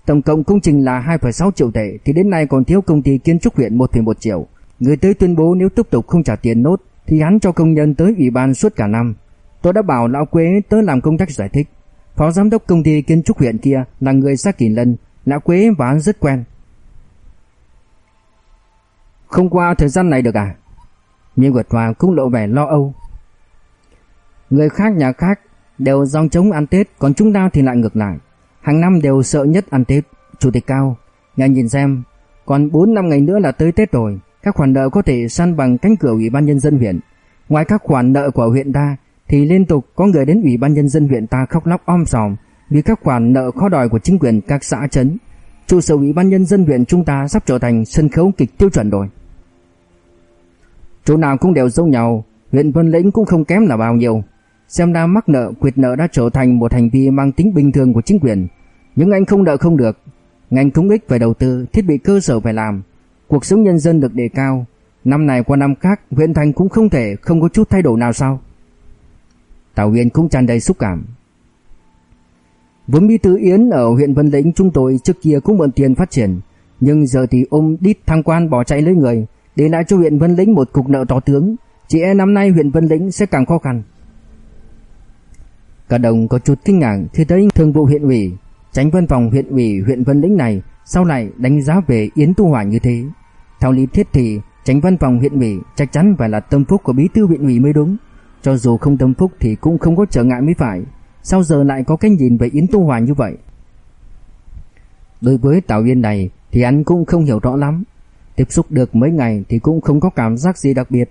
Tổng cộng công trình là 2,6 triệu tệ thì đến nay còn thiếu công ty kiến trúc huyện 1,1 triệu. Người tới tuyên bố nếu tiếp tục không trả tiền nốt thì hắn cho công nhân tới ủy ban suốt cả năm. Tôi đã bảo lão Quế tới làm công tác giải thích. Phó giám đốc công ty kiến trúc huyện kia là người xã Kỳ Lân, lão Quế và hắn rất quen. Không qua thời gian này được à? Nhưng Nguyệt Hoa cũng lộ vẻ lo âu. Người khác nhà khác đều dòng chống ăn Tết, còn chúng ta thì lại ngược lại. Hàng năm đều sợ nhất ăn Tết. Chủ tịch Cao, ngài nhìn xem, còn 4 năm ngày nữa là tới Tết rồi. Các khoản nợ có thể săn bằng cánh cửa Ủy ban Nhân dân huyện. Ngoài các khoản nợ của huyện ta, thì liên tục có người đến Ủy ban Nhân dân huyện ta khóc lóc om sòm vì các khoản nợ khó đòi của chính quyền các xã chấn Trụ sở Ủy ban Nhân dân huyện chúng ta sắp trở thành sân khấu kịch tiêu chuẩn rồi. Chỗ nào cũng đều giống nhau, huyện Vân Lĩnh cũng không kém là bao nhiêu. Xem ra mắc nợ, quyệt nợ đã trở thành một hành vi mang tính bình thường của chính quyền. Nhưng anh không nợ không được. Ngành công ích phải đầu tư, thiết bị cơ sở phải làm. Cuộc sống nhân dân được đề cao. Năm này qua năm khác, huyện thành cũng không thể không có chút thay đổi nào sao. Tào Huyền cũng tràn đầy xúc cảm. Vốn Bí Thư Yến ở huyện Vân Lĩnh chúng tôi trước kia cũng mượn tiền phát triển. Nhưng giờ thì ôm đít thăng quan bỏ chạy lấy người để lại cho huyện Vân Lĩnh một cục nợ to tướng, chỉ e năm nay huyện Vân Lĩnh sẽ càng khó khăn. Cả đồng có chút kinh ngạc khi thấy thường vụ huyện ủy, tránh văn phòng huyện ủy huyện Vân Lĩnh này sau lại đánh giá về Yến Tu Hòa như thế. Theo lý thuyết thì tránh văn phòng huyện ủy chắc chắn phải là tâm phúc của bí thư huyện ủy mới đúng. Cho dù không tâm phúc thì cũng không có trở ngại mới phải. Sao giờ lại có cái nhìn về Yến Tu Hòa như vậy? Đối với Tào Yên này thì anh cũng không hiểu rõ lắm. Tiếp xúc được mấy ngày thì cũng không có cảm giác gì đặc biệt.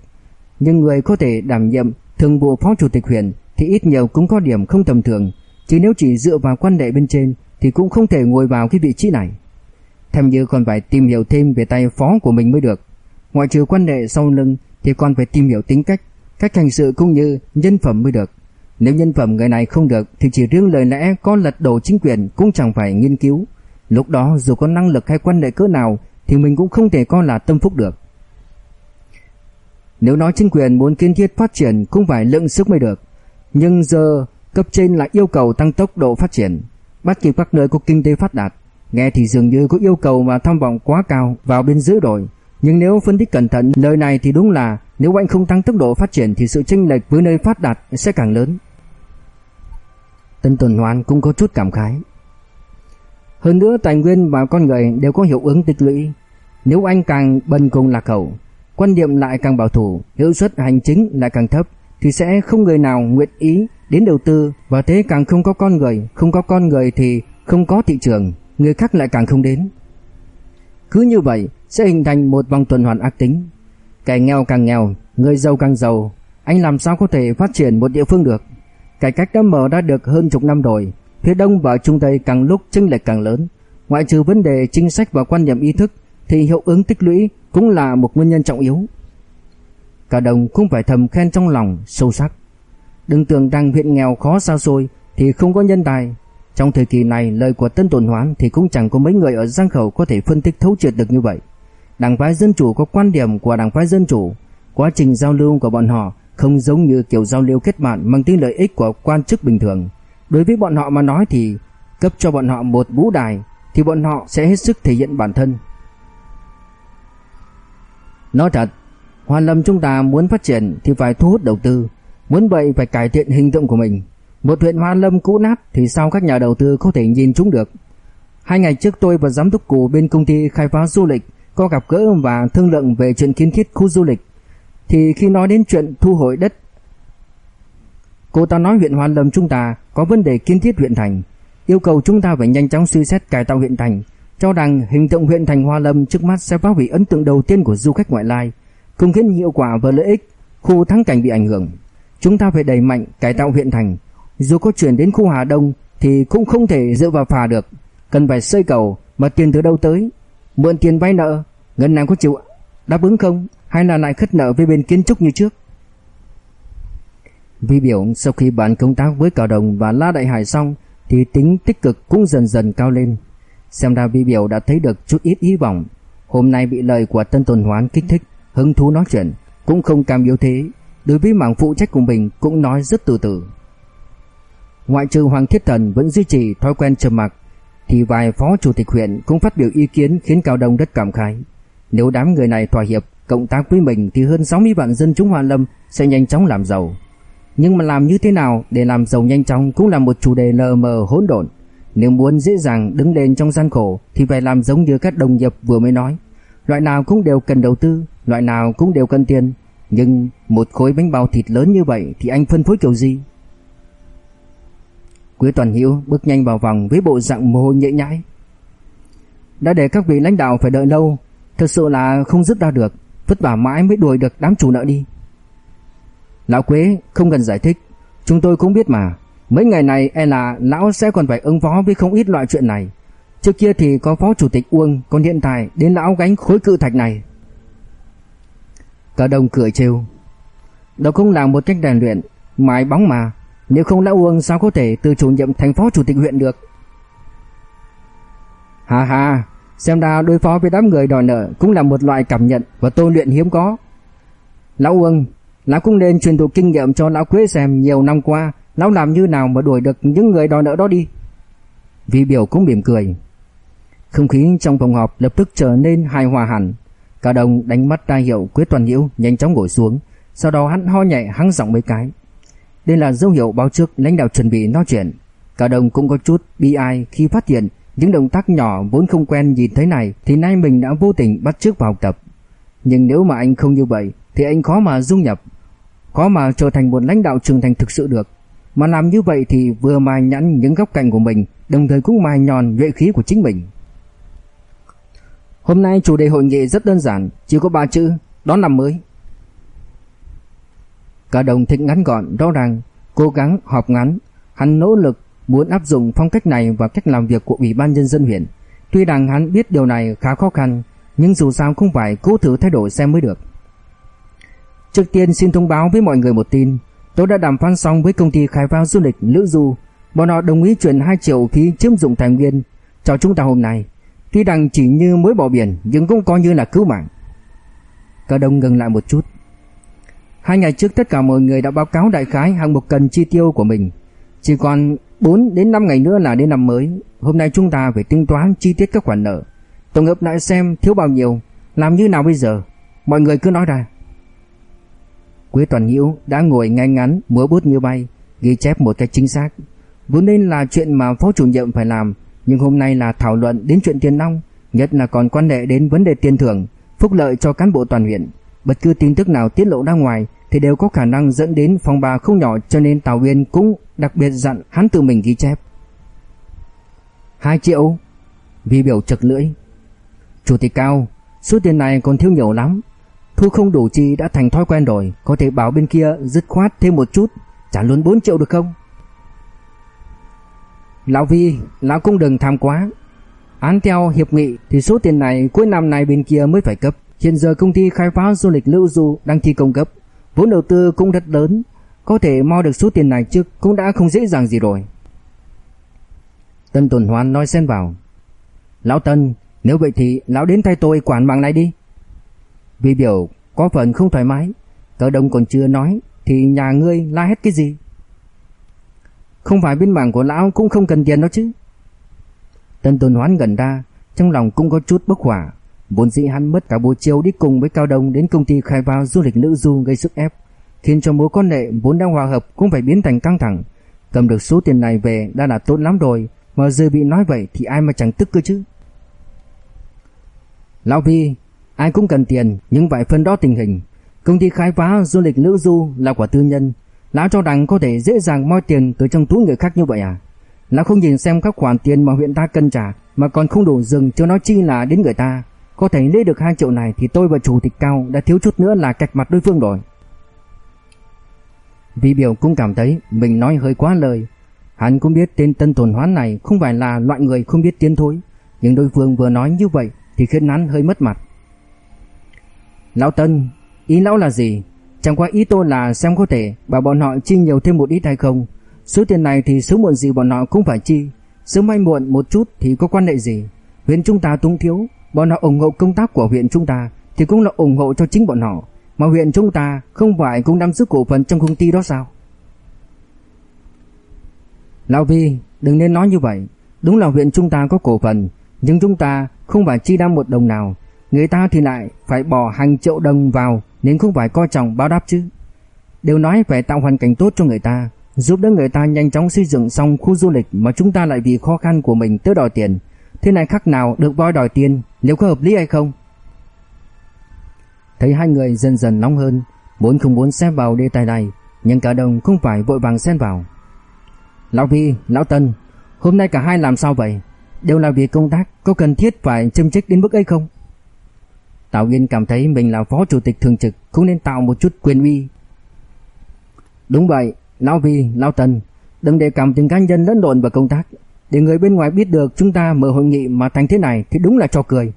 Nhưng người có thể đảm nhiệm thường vụ phó chủ tịch huyện thì ít nhiều cũng có điểm không tầm thường. Chứ nếu chỉ dựa vào quan hệ bên trên thì cũng không thể ngồi vào cái vị trí này. Thêm như còn phải tìm hiểu thêm về tay phó của mình mới được. Ngoại trừ quan hệ sau lưng thì còn phải tìm hiểu tính cách, cách hành sự cũng như nhân phẩm mới được. Nếu nhân phẩm người này không được thì chỉ riêng lời lẽ có lật đổ chính quyền cũng chẳng phải nghiên cứu. Lúc đó dù có năng lực hay quan hệ cỡ nào thì mình cũng không thể coi là tâm phúc được. Nếu nói chính quyền muốn kiên thiết phát triển cũng phải lượng sức mới được. Nhưng giờ cấp trên lại yêu cầu tăng tốc độ phát triển, bắt kịp các nơi có kinh tế phát đạt. Nghe thì dường như có yêu cầu mà tham vọng quá cao vào bên dưới rồi. Nhưng nếu phân tích cẩn thận lời này thì đúng là nếu anh không tăng tốc độ phát triển thì sự chênh lệch với nơi phát đạt sẽ càng lớn. Tân Tuần Hoan cũng có chút cảm khái. Hơn nữa tài nguyên và con người đều có hiệu ứng tích lũy. Nếu anh càng bần cùng lạc hậu, quan niệm lại càng bảo thủ, hiệu suất hành chính lại càng thấp thì sẽ không người nào nguyện ý đến đầu tư và thế càng không có con người, không có con người thì không có thị trường, người khác lại càng không đến. Cứ như vậy sẽ hình thành một vòng tuần hoàn ác tính. Kẻ nghèo càng nghèo, người giàu càng giàu, anh làm sao có thể phát triển một địa phương được? Cải cách đã mở ra được hơn chục năm rồi, Phía Đông và Trung Tây càng lúc chênh lệch càng lớn, ngoại trừ vấn đề chính sách và quan niệm ý thức thì hiệu ứng tích lũy cũng là một nguyên nhân trọng yếu. Cả đồng cũng phải thầm khen trong lòng sâu sắc. Đừng tưởng rằng huyện nghèo khó xa xôi thì không có nhân tài. Trong thời kỳ này lời của Tân Tồn Hoán thì cũng chẳng có mấy người ở Giang Khẩu có thể phân tích thấu triệt được như vậy. Đảng phái Dân Chủ có quan điểm của đảng phái Dân Chủ. Quá trình giao lưu của bọn họ không giống như kiểu giao lưu kết bạn mang tính lợi ích của quan chức bình thường. Đối với bọn họ mà nói thì cấp cho bọn họ một vũ đài thì bọn họ sẽ hết sức thể hiện bản thân. Nói thật, hoàn Lâm chúng ta muốn phát triển thì phải thu hút đầu tư, muốn vậy phải cải thiện hình tượng của mình. Một huyện Hoa Lâm cũ nát thì sao các nhà đầu tư có thể nhìn chúng được? Hai ngày trước tôi và giám đốc cụ bên công ty khai phá du lịch có gặp gỡ và thương lượng về chuyện kiến thiết khu du lịch. Thì khi nói đến chuyện thu hồi đất Cô ta nói huyện Hoa Lâm chúng ta có vấn đề kiến thiết huyện thành, yêu cầu chúng ta phải nhanh chóng suy xét cải tạo huyện thành, cho rằng hình tượng huyện thành Hoa Lâm trước mắt sẽ phá hủy ấn tượng đầu tiên của du khách ngoại lai, cùng khiến hiệu quả và lợi ích khu thắng cảnh bị ảnh hưởng. Chúng ta phải đẩy mạnh cải tạo huyện thành Dù có chuyển đến khu Hà Đông Thì cũng không thể dựa vào phà được Cần phải xây cầu Mà tiền từ đâu tới Mượn tiền vay nợ Ngân hàng có chịu đáp ứng không Hay là lại khất nợ với bên kiến trúc như trước Vi biểu, sau khi bàn công tác với Cao Đồng và La Đại Hải xong, Thì tính tích cực cũng dần dần cao lên. Xem ra Vi biểu đã thấy được chút ít hy vọng. Hôm nay bị lời của Tân Tuần Hoán kích thích, Hứng thú nói chuyện, Cũng không cam yếu thế. Đối với mảng phụ trách của mình cũng nói rất từ từ Ngoại trừ Hoàng Thiết Thần vẫn duy trì thói quen trầm mặc, Thì vài phó chủ tịch huyện cũng phát biểu ý kiến khiến Cao Đông rất cảm khái. Nếu đám người này thỏa hiệp, cộng tác với mình Thì hơn 60 vạn dân chúng Hoa Lâm sẽ nhanh chóng làm giàu. Nhưng mà làm như thế nào để làm giàu nhanh chóng cũng là một chủ đề lờ mờ hỗn độn. Nếu muốn dễ dàng đứng lên trong gian khổ Thì phải làm giống như các đồng nghiệp vừa mới nói. Loại nào cũng đều cần đầu tư, Loại nào cũng đều cần tiền. Nhưng một khối bánh bao thịt lớn như vậy Thì anh phân phối kiểu gì? Quế Toàn Hiếu bước nhanh vào vòng Với bộ dạng mồ hôi nhễ nhãi. Đã để các vị lãnh đạo phải đợi lâu, Thật sự là không dứt ra được. Vất vả mãi mới đuổi được đám chủ nợ đi. Lão Quế không cần giải thích. Chúng tôi cũng biết mà. Mấy ngày này e là lão sẽ còn phải ứng phó với không ít loại chuyện này. Trước kia thì có phó chủ tịch Uông, Còn hiện tại đến lão gánh khối cự thạch này. Cả đồng cười trêu. Đó cũng là một cách rèn luyện Mãi bóng mà. Nếu không lão Uông sao có thể từ chủ nhiệm thành phó chủ tịch huyện được? Hà hà Xem ra đối phó với đám người đòi nợ Cũng là một loại cảm nhận và tôn luyện hiếm có. Lão Uông Lão cũng nên truyền thụ kinh nghiệm cho lão Quế xem Nhiều năm qua Lão làm như nào mà đuổi được những người đòi nợ đó đi Vi biểu cũng mỉm cười không khí trong phòng họp lập tức trở nên hài hòa hẳn. Cả đồng đánh mắt ra hiệu Quế Toàn Nhiễu nhanh chóng ngồi xuống, sau đó hắn ho nhẹ hắng giọng mấy cái. Đây là dấu hiệu báo trước lãnh đạo chuẩn bị nói chuyện. Cả đồng cũng có chút bi ai khi phát hiện những động tác nhỏ vốn không quen nhìn thấy này thì nay mình đã vô tình bắt chước vào học tập. Nhưng nếu mà anh không như vậy thì anh khó mà dung nhập, khó mà trở thành một lãnh đạo trưởng thành thực sự được. Mà làm như vậy thì vừa mài nhẵn những góc cạnh của mình, đồng thời cũng mài nhòn nhuệ khí của chính mình. Hôm nay chủ đề hội nghị rất đơn giản, chỉ có ba chữ, đón năm mới. Cả đồng thích ngắn gọn, rõ ràng, cố gắng họp ngắn, hắn nỗ lực muốn áp dụng phong cách này vào cách làm việc của Ủy ban nhân dân huyện. Tuy rằng hắn biết điều này khá khó khăn, nhưng dù sao cũng phải cố thử thay đổi xem mới được. Trước tiên xin thông báo với mọi người một tin, tôi đã đàm phán xong với công ty khai phá du lịch Lữ Du, bọn họ đồng ý chuyển 2 triệu phí chiếm dụng tài nguyên cho chúng ta hôm nay. Tuy rằng chỉ như mới bỏ biển nhưng cũng coi như là cứu mạng. Cả đông ngừng lại một chút. Hai ngày trước tất cả mọi người đã báo cáo đại khái hàng mục cần chi tiêu của mình. Chỉ còn 4 đến 5 ngày nữa là đến năm mới. Hôm nay chúng ta phải tính toán chi tiết các khoản nợ. Tổng hợp lại xem thiếu bao nhiêu, làm như nào bây giờ. Mọi người cứ nói ra. Quế Toàn Nhiễu đã ngồi ngay ngắn, múa bút như bay, ghi chép một cách chính xác. Vốn nên là chuyện mà phó chủ nhiệm phải làm, nhưng hôm nay là thảo luận đến chuyện tiền nong, nhất là còn quan hệ đến vấn đề tiền thưởng, phúc lợi cho cán bộ toàn huyện. Bất cứ tin tức nào tiết lộ ra ngoài thì đều có khả năng dẫn đến phong ba không nhỏ cho nên Tào Uyên cũng đặc biệt dặn hắn tự mình ghi chép. 2 triệu. Vi biểu chật lưỡi. Chủ tịch cao, số tiền này còn thiếu nhiều lắm. Thu không đủ chi đã thành thói quen rồi, có thể bảo bên kia dứt khoát thêm một chút, trả luôn 4 triệu được không? Lão Vi, lão cũng đừng tham quá. Án theo hiệp nghị thì số tiền này cuối năm này bên kia mới phải cấp. Hiện giờ công ty khai phá du lịch Lưu Du đang thi công cấp, vốn đầu tư cũng rất lớn, có thể mo được số tiền này trước cũng đã không dễ dàng gì rồi. Tân Tuần Hoan nói xen vào. Lão Tân, nếu vậy thì lão đến thay tôi quản mạng này đi. Vì biểu có phần không thoải mái, cỡ đông còn chưa nói thì nhà ngươi la hết cái gì? Không phải bên mảng của lão cũng không cần tiền đó chứ? Tân Tôn Hoán gần ra Trong lòng cũng có chút bốc hỏa Vốn dĩ hắn mất cả buổi chiều đi cùng với Cao Đông Đến công ty khai vào du lịch nữ du gây sức ép Khiến cho mối quan hệ vốn đang hòa hợp Cũng phải biến thành căng thẳng. Cầm được số tiền này về đã là tốt lắm rồi Mà giờ bị nói vậy thì ai mà chẳng tức cơ chứ? Lão Vi Ai cũng cần tiền, Nhưng phải phân đó tình hình Công ty khai phá du lịch nữ du là của tư nhân Lão cho rằng có thể dễ dàng moi tiền từ trong túi người khác như vậy à? Lão không nhìn xem các khoản tiền mà huyện ta cần trả, mà còn không đủ dừng cho nó chi là đến người ta. Có thể lấy được 2 triệu này thì tôi và chủ tịch cao đã thiếu chút nữa là cạch mặt đối phương rồi. Vi biểu cũng cảm thấy mình nói hơi quá lời. Hắn cũng biết tên tân tồn hoán này không phải là loại người không biết tiến thối. Nhưng đối phương vừa nói như vậy thì khiến hắn hơi mất mặt. Lão Tân, ý lão là gì? Chẳng qua ý tôi là xem có thể bảo bọn họ chi nhiều thêm một ít hay không. Số tiền này thì sớm muộn gì bọn họ cũng phải chi. Sớm hay muộn một chút thì có quan hệ gì. Huyện chúng ta túng thiếu, bọn họ ủng hộ công tác của huyện chúng ta thì cũng là ủng hộ cho chính bọn họ. Mà huyện chúng ta không phải cũng nắm giữ cổ phần trong công ty đó sao? Lão Vi, đừng nên nói như vậy. Đúng là huyện chúng ta có cổ phần, nhưng chúng ta không phải chi đam một đồng nào. Người ta thì lại phải bỏ hàng triệu đồng vào nên không phải coi trọng báo đáp chứ. Đều nói phải tạo hoàn cảnh tốt cho người ta, giúp đỡ người ta nhanh chóng xây dựng xong khu du lịch mà chúng ta lại vì khó khăn của mình tới đòi tiền. Thế này khác nào được voi đòi tiền, liệu có hợp lý hay không? Thấy hai người dần dần nóng hơn, muốn không muốn xen vào đề tài này, nhưng cả đồng không phải vội vàng xen vào. Lão Vi, Lão Tân, hôm nay cả hai làm sao vậy? Đều là vì công tác, có cần thiết phải châm trích đến mức ấy không? Tào Yên cảm thấy mình là phó chủ tịch thường trực cũng nên tạo một chút quyền uy. Đúng vậy, Lão Vi, Lão Tân, đừng để cảm tình cá nhân lẫn lộn vào công tác. Để người bên ngoài biết được chúng ta mở hội nghị mà thành thế này thì đúng là cho cười.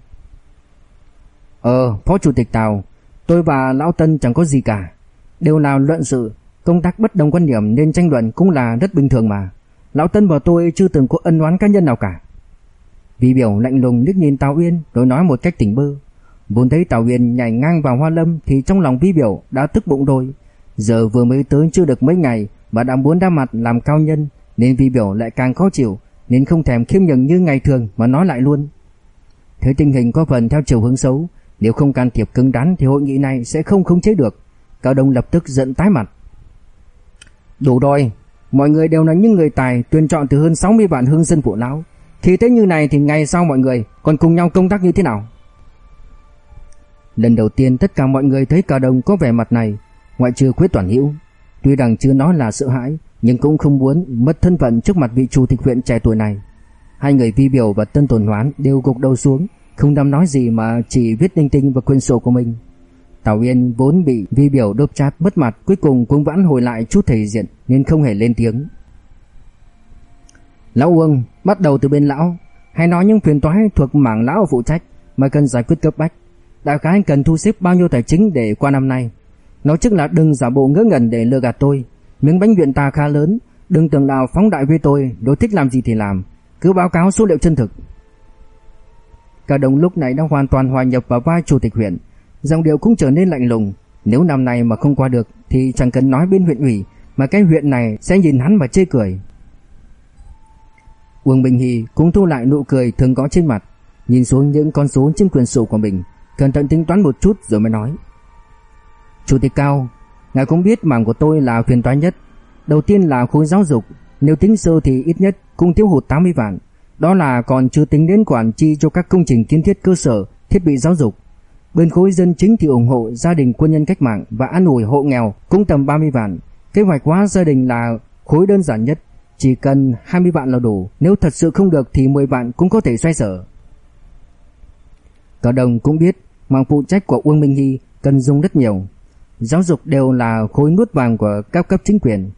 Ờ, phó chủ tịch Tào, tôi và Lão Tân chẳng có gì cả. Đều là luận sự, công tác bất đồng quan điểm nên tranh luận cũng là rất bình thường mà. Lão Tân và tôi chưa từng có ân oán cá nhân nào cả. Vì biểu lạnh lùng liếc nhìn Tào Uyên rồi nói một cách tỉnh bơ. Vốn thấy Tào Uyên nhảy ngang vào Hoa Lâm thì trong lòng Vi biểu đã tức bụng rồi. Giờ vừa mới tới chưa được mấy ngày mà đã muốn ra mặt làm cao nhân nên Vi biểu lại càng khó chịu nên không thèm khiêm nhường như ngày thường mà nói lại luôn. Thấy tình hình có phần theo chiều hướng xấu, nếu không can thiệp cứng rắn thì hội nghị này sẽ không khống chế được. Cao Đông lập tức giận tái mặt. Đủ rồi, mọi người đều là những người tài tuyển chọn từ hơn 60 vạn hương dân phụ lão. Khi thế như này thì ngày sau mọi người còn cùng nhau công tác như thế nào? Lần đầu tiên tất cả mọi người thấy Cao Đông có vẻ mặt này, ngoại trừ Quế Toàn Hữu, tuy rằng chưa nói là sợ hãi, nhưng cũng không muốn mất thân phận trước mặt vị chủ tịch huyện trẻ tuổi này. Hai người Vi Biểu và Tân Tồn Hoán đều gục đầu xuống, không dám nói gì mà chỉ viết linh tinh vào quyển sổ của mình. Tào Yên vốn bị Vi Biểu đốp chát mất mặt, cuối cùng cũng vãn hồi lại chút thể diện nên không hề lên tiếng. Lão Uông, bắt đầu từ bên lão, hay nói những phiền toái thuộc mảng lão phụ trách mà cần giải quyết cấp bách. Đại khái cần thu xếp bao nhiêu tài chính để qua năm nay. Nói trước là đừng giả bộ ngớ ngẩn để lừa gạt tôi. Miếng bánh viện ta khá lớn, đừng tưởng nào phóng đại với tôi, đối thích làm gì thì làm, cứ báo cáo số liệu chân thực. Cả đồng lúc này đã hoàn toàn hòa nhập vào vai chủ tịch huyện, giọng điệu cũng trở nên lạnh lùng. Nếu năm nay mà không qua được thì chẳng cần nói bên huyện ủy, mà cái huyện này sẽ nhìn hắn mà chê cười. Uông Bình Hy cũng thu lại nụ cười thường có trên mặt, nhìn xuống những con số trên quyển sổ của mình, cẩn thận tính toán một chút rồi mới nói. Chủ tịch Cao, ngài cũng biết mảng của tôi là phiền toái nhất. Đầu tiên là khối giáo dục, nếu tính sơ thì ít nhất cũng thiếu hụt 80 vạn. Đó là còn chưa tính đến quản chi cho các công trình kiến thiết cơ sở, thiết bị giáo dục. Bên khối dân chính thì ủng hộ gia đình quân nhân cách mạng và an ủi hộ nghèo cũng tầm 30 vạn. Kế hoạch hóa gia đình là khối đơn giản nhất, chỉ cần 20 vạn là đủ, nếu thật sự không được thì 10 vạn cũng có thể xoay sở. Cả đồng cũng biết mảng phụ trách của Uông Minh Hy cần dùng rất nhiều. Giáo dục đều là khối nuốt vàng của các cấp chính quyền.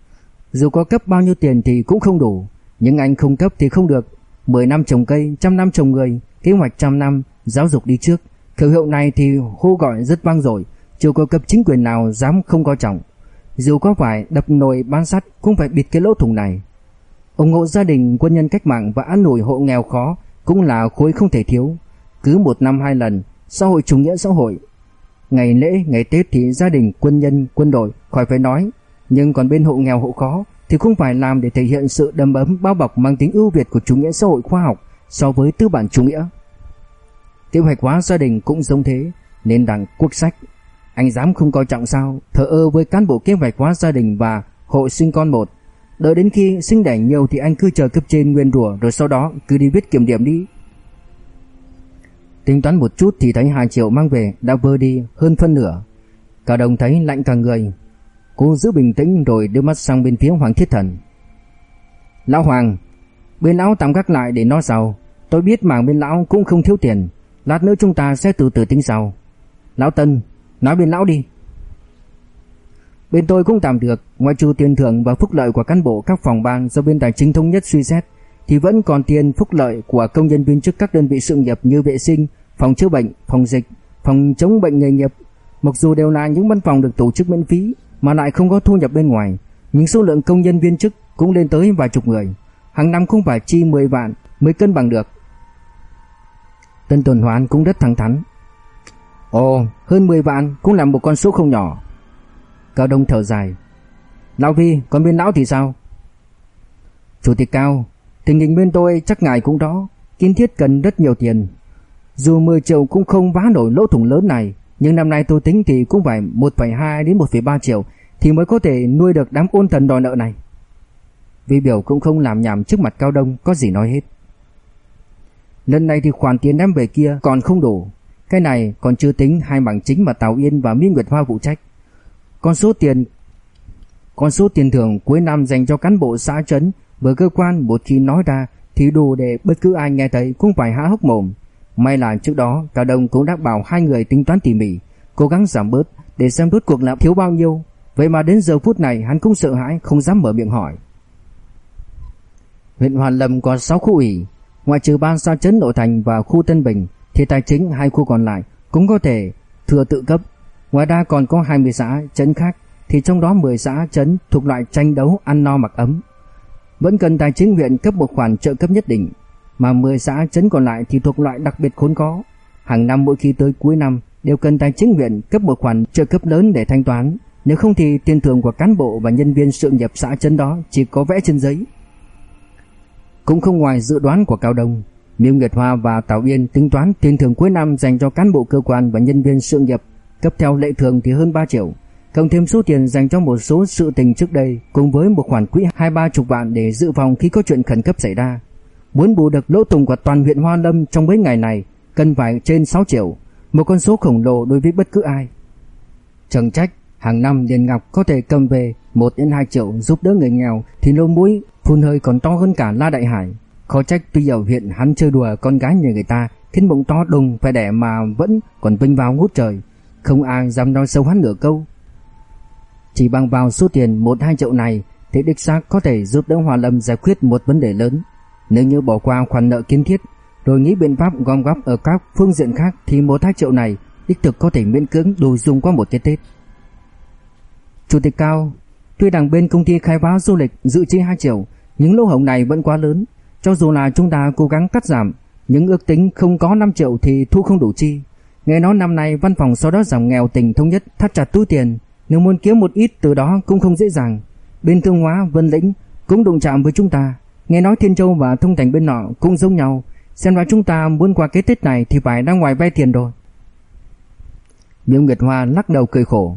Dù có cấp bao nhiêu tiền thì cũng không đủ, nhưng anh không cấp thì không được. 10 năm trồng cây, trăm năm trồng người, kế hoạch trăm năm, giáo dục đi trước. Khẩu hiệu này thì hô gọi rất vang rồi, chưa có cấp chính quyền nào dám không coi trọng. Dù có phải đập nồi bán sắt cũng phải bịt cái lỗ thủng này. ủng hộ gia đình quân nhân cách mạng và an ủi hộ nghèo khó cũng là khối không thể thiếu. Cứ một năm hai lần, xã hội chủ nghĩa xã hội. Ngày lễ, ngày Tết thì gia đình quân nhân, quân đội khỏi phải nói, nhưng còn bên hộ nghèo hộ khó thì không phải làm để thể hiện sự đầm ấm bao bọc mang tính ưu việt của chủ nghĩa xã hội khoa học so với tư bản chủ nghĩa. Kế hoạch hóa gia đình cũng giống thế, nên đảng quốc sách. Anh dám không coi trọng sao, thờ ơ với cán bộ kế hoạch hóa gia đình và hộ sinh con một. Đợi đến khi sinh đẻ nhiều thì anh cứ chờ cấp trên nguyên rủa rồi sau đó cứ đi viết kiểm điểm đi. Tính toán một chút thì thấy 2 triệu mang về đã vơ đi hơn phân nửa. Cả đồng thấy lạnh cả người. Cô giữ bình tĩnh rồi đưa mắt sang bên phía Hoàng Thiết Thần. Lão Hoàng, bên lão tạm gác lại để nói sau. Tôi biết mảng bên lão cũng không thiếu tiền. Lát nữa chúng ta sẽ từ từ tính sau. Lão Tân, nói bên lão đi. Bên tôi cũng tạm được, ngoại trừ tiền thưởng và phúc lợi của cán bộ các phòng ban do bên tài chính thống nhất suy xét, thì vẫn còn tiền phúc lợi của công nhân viên chức các đơn vị sự nghiệp như vệ sinh, phòng chữa bệnh, phòng dịch, phòng chống bệnh nghề nghiệp. Mặc dù đều là những văn phòng được tổ chức miễn phí mà lại không có thu nhập bên ngoài, nhưng số lượng công nhân viên chức cũng lên tới vài chục người. Hàng năm không phải chi 10 vạn mới cân bằng được. Tân Tuần Hoán cũng rất thẳng thắn. Ồ, hơn 10 vạn cũng là một con số không nhỏ. Cao Đông thở dài. Lão Vi, còn bên lão thì sao? Chủ tịch Cao, tình hình bên tôi chắc ngài cũng đó, kiến thiết cần rất nhiều tiền. Dù 10 triệu cũng không vá nổi lỗ thủng lớn này, nhưng năm nay tôi tính thì cũng phải 1,2 đến 1,3 triệu thì mới có thể nuôi được đám ôn thần đòi nợ này. Vi biểu cũng không làm nhảm trước mặt Cao Đông có gì nói hết. Lần này thì khoản tiền đem về kia còn không đủ, cái này còn chưa tính hai bằng chính mà Tào Yên và Miên Nguyệt Hoa phụ trách. Con số tiền con số tiền thưởng cuối năm dành cho cán bộ xã trấn với cơ quan một khi nói ra thì đủ để bất cứ ai nghe thấy cũng phải há hốc mồm. May là trước đó Cao Đông cũng đã bảo hai người tính toán tỉ mỉ, cố gắng giảm bớt để xem rốt cuộc là thiếu bao nhiêu. Vậy mà đến giờ phút này hắn cũng sợ hãi không dám mở miệng hỏi. Huyện Hoàn Lâm có 6 khu ủy, ngoại trừ ban xã trấn nội thành và khu Tân Bình thì tài chính hai khu còn lại cũng có thể thừa tự cấp. Ngoài ra còn có 20 xã trấn khác thì trong đó 10 xã trấn thuộc loại tranh đấu ăn no mặc ấm. Vẫn cần tài chính huyện cấp một khoản trợ cấp nhất định, mà 10 xã trấn còn lại thì thuộc loại đặc biệt khốn khó. Hàng năm mỗi khi tới cuối năm đều cần tài chính huyện cấp một khoản trợ cấp lớn để thanh toán, nếu không thì tiền thưởng của cán bộ và nhân viên sự nghiệp xã trấn đó chỉ có vẽ trên giấy. Cũng không ngoài dự đoán của Cao Đông, Miêu Nguyệt Hoa và Tào Yên tính toán tiền thưởng cuối năm dành cho cán bộ cơ quan và nhân viên sự nghiệp cấp theo lệ thường thì hơn 3 triệu, cộng thêm số tiền dành cho một số sự tình trước đây cùng với một khoản quỹ hai ba chục vạn để dự phòng khi có chuyện khẩn cấp xảy ra. Muốn bù được lỗ thủng của toàn huyện Hoa Lâm trong mấy ngày này cần phải trên 6 triệu, một con số khổng lồ đối với bất cứ ai. Chẳng trách hàng năm Điền Ngọc có thể cầm về 1 đến 2 triệu giúp đỡ người nghèo thì lỗ mũi phun hơi còn to hơn cả La Đại Hải. Khó trách tuy ở huyện hắn chơi đùa con gái nhà người ta khiến bụng to đùng phải đẻ mà vẫn còn vinh vào ngút trời. Không ai dám nói sâu hắn nửa câu. Chỉ bằng vào số tiền 1-2 triệu này thì đích xác có thể giúp đỡ Hòa Lâm giải quyết một vấn đề lớn. Nếu như bỏ qua khoản nợ kiến thiết rồi nghĩ biện pháp gom góp ở các phương diện khác thì 1-2 triệu này đích thực có thể miễn cưỡng đủ dùng qua một cái Tết. Chủ tịch Cao, tuy đảng bên công ty khai phá du lịch dự chi 2 triệu những lỗ hổng này vẫn quá lớn. Cho dù là chúng ta cố gắng cắt giảm, những ước tính không có 5 triệu thì thu không đủ chi. Nghe nói năm nay văn phòng sau đó giảm nghèo tỉnh thống nhất thắt chặt túi tiền, nếu muốn kiếm một ít từ đó cũng không dễ dàng. Bên Thương Hóa, Vân Lĩnh cũng đụng chạm với chúng ta. Nghe nói Thiên Châu và Thông Thành bên nọ cũng giống nhau. Xem ra chúng ta muốn qua cái Tết này thì phải ra ngoài vay tiền rồi. Miêu Nguyệt Hoa lắc đầu cười khổ.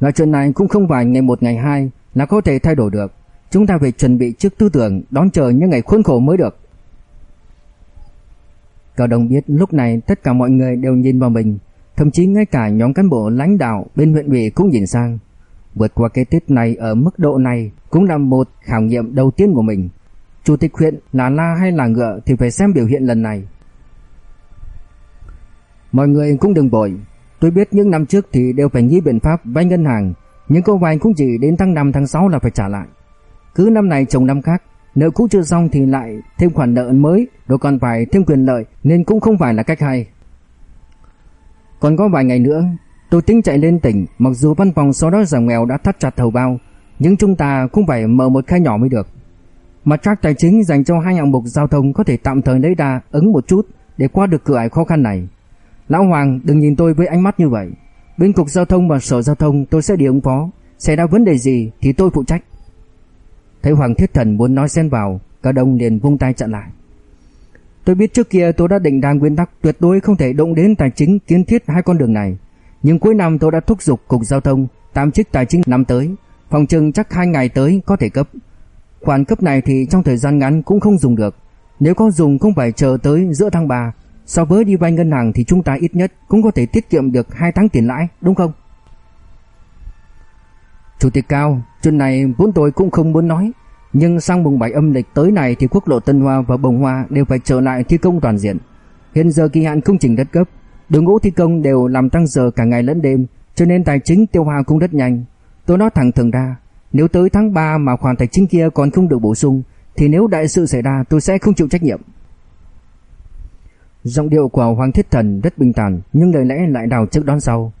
Loại chuyện này cũng không phải ngày một ngày hai là có thể thay đổi được. Chúng ta phải chuẩn bị trước tư tưởng đón chờ những ngày khốn khổ mới được. Cao Đông biết lúc này tất cả mọi người đều nhìn vào mình, thậm chí ngay cả nhóm cán bộ lãnh đạo bên huyện ủy cũng nhìn sang. Vượt qua cái Tết này ở mức độ này cũng là một khảo nghiệm đầu tiên của mình. Chủ tịch huyện là la hay là ngựa thì phải xem biểu hiện lần này. Mọi người cũng đừng bội. Tôi biết những năm trước thì đều phải nghĩ biện pháp vay ngân hàng, nhưng câu vay cũng chỉ đến tháng 5 tháng 6 là phải trả lại. Cứ năm này trồng năm khác, nợ cũ chưa xong thì lại thêm khoản nợ mới, rồi còn phải thêm quyền lợi nên cũng không phải là cách hay. Còn có vài ngày nữa, tôi tính chạy lên tỉnh, mặc dù văn phòng sau đó giảm nghèo đã thắt chặt thầu bao, nhưng chúng ta cũng phải mở một khai nhỏ mới được. Mặt trác tài chính dành cho hai hạng mục giao thông có thể tạm thời lấy đà ứng một chút để qua được cửa ải khó khăn này. Lão Hoàng đừng nhìn tôi với ánh mắt như vậy. Bên cục giao thông và sở giao thông tôi sẽ đi ứng phó, xảy ra vấn đề gì thì tôi phụ trách. Thấy Hoàng Thiết Thần muốn nói xen vào, Cao Đông liền vung tay chặn lại. Tôi biết trước kia tôi đã định ra nguyên tắc tuyệt đối không thể động đến tài chính kiến thiết hai con đường này, nhưng cuối năm tôi đã thúc giục cục giao thông tạm chức tài chính năm tới, phòng trừng chắc hai ngày tới có thể cấp. Khoản cấp này thì trong thời gian ngắn cũng không dùng được, nếu có dùng cũng phải chờ tới giữa tháng 3. So với đi vay ngân hàng thì chúng ta ít nhất cũng có thể tiết kiệm được 2 tháng tiền lãi, đúng không? Chủ tịch Cao, chuyện này vốn tôi cũng không muốn nói, nhưng sang mùng 7 âm lịch tới này thì quốc lộ Tân Hoa và Bồng Hoa đều phải trở lại thi công toàn diện. Hiện giờ kỳ hạn công trình đất cấp, đội ngũ thi công đều làm tăng giờ cả ngày lẫn đêm, cho nên tài chính tiêu hao cũng rất nhanh. Tôi nói thẳng thừng ra, nếu tới tháng 3 mà khoản tài chính kia còn không được bổ sung thì nếu đại sự xảy ra tôi sẽ không chịu trách nhiệm. Giọng điệu của Hoàng Thiết Thần rất bình thản nhưng lời lẽ lại đào trước đón sau.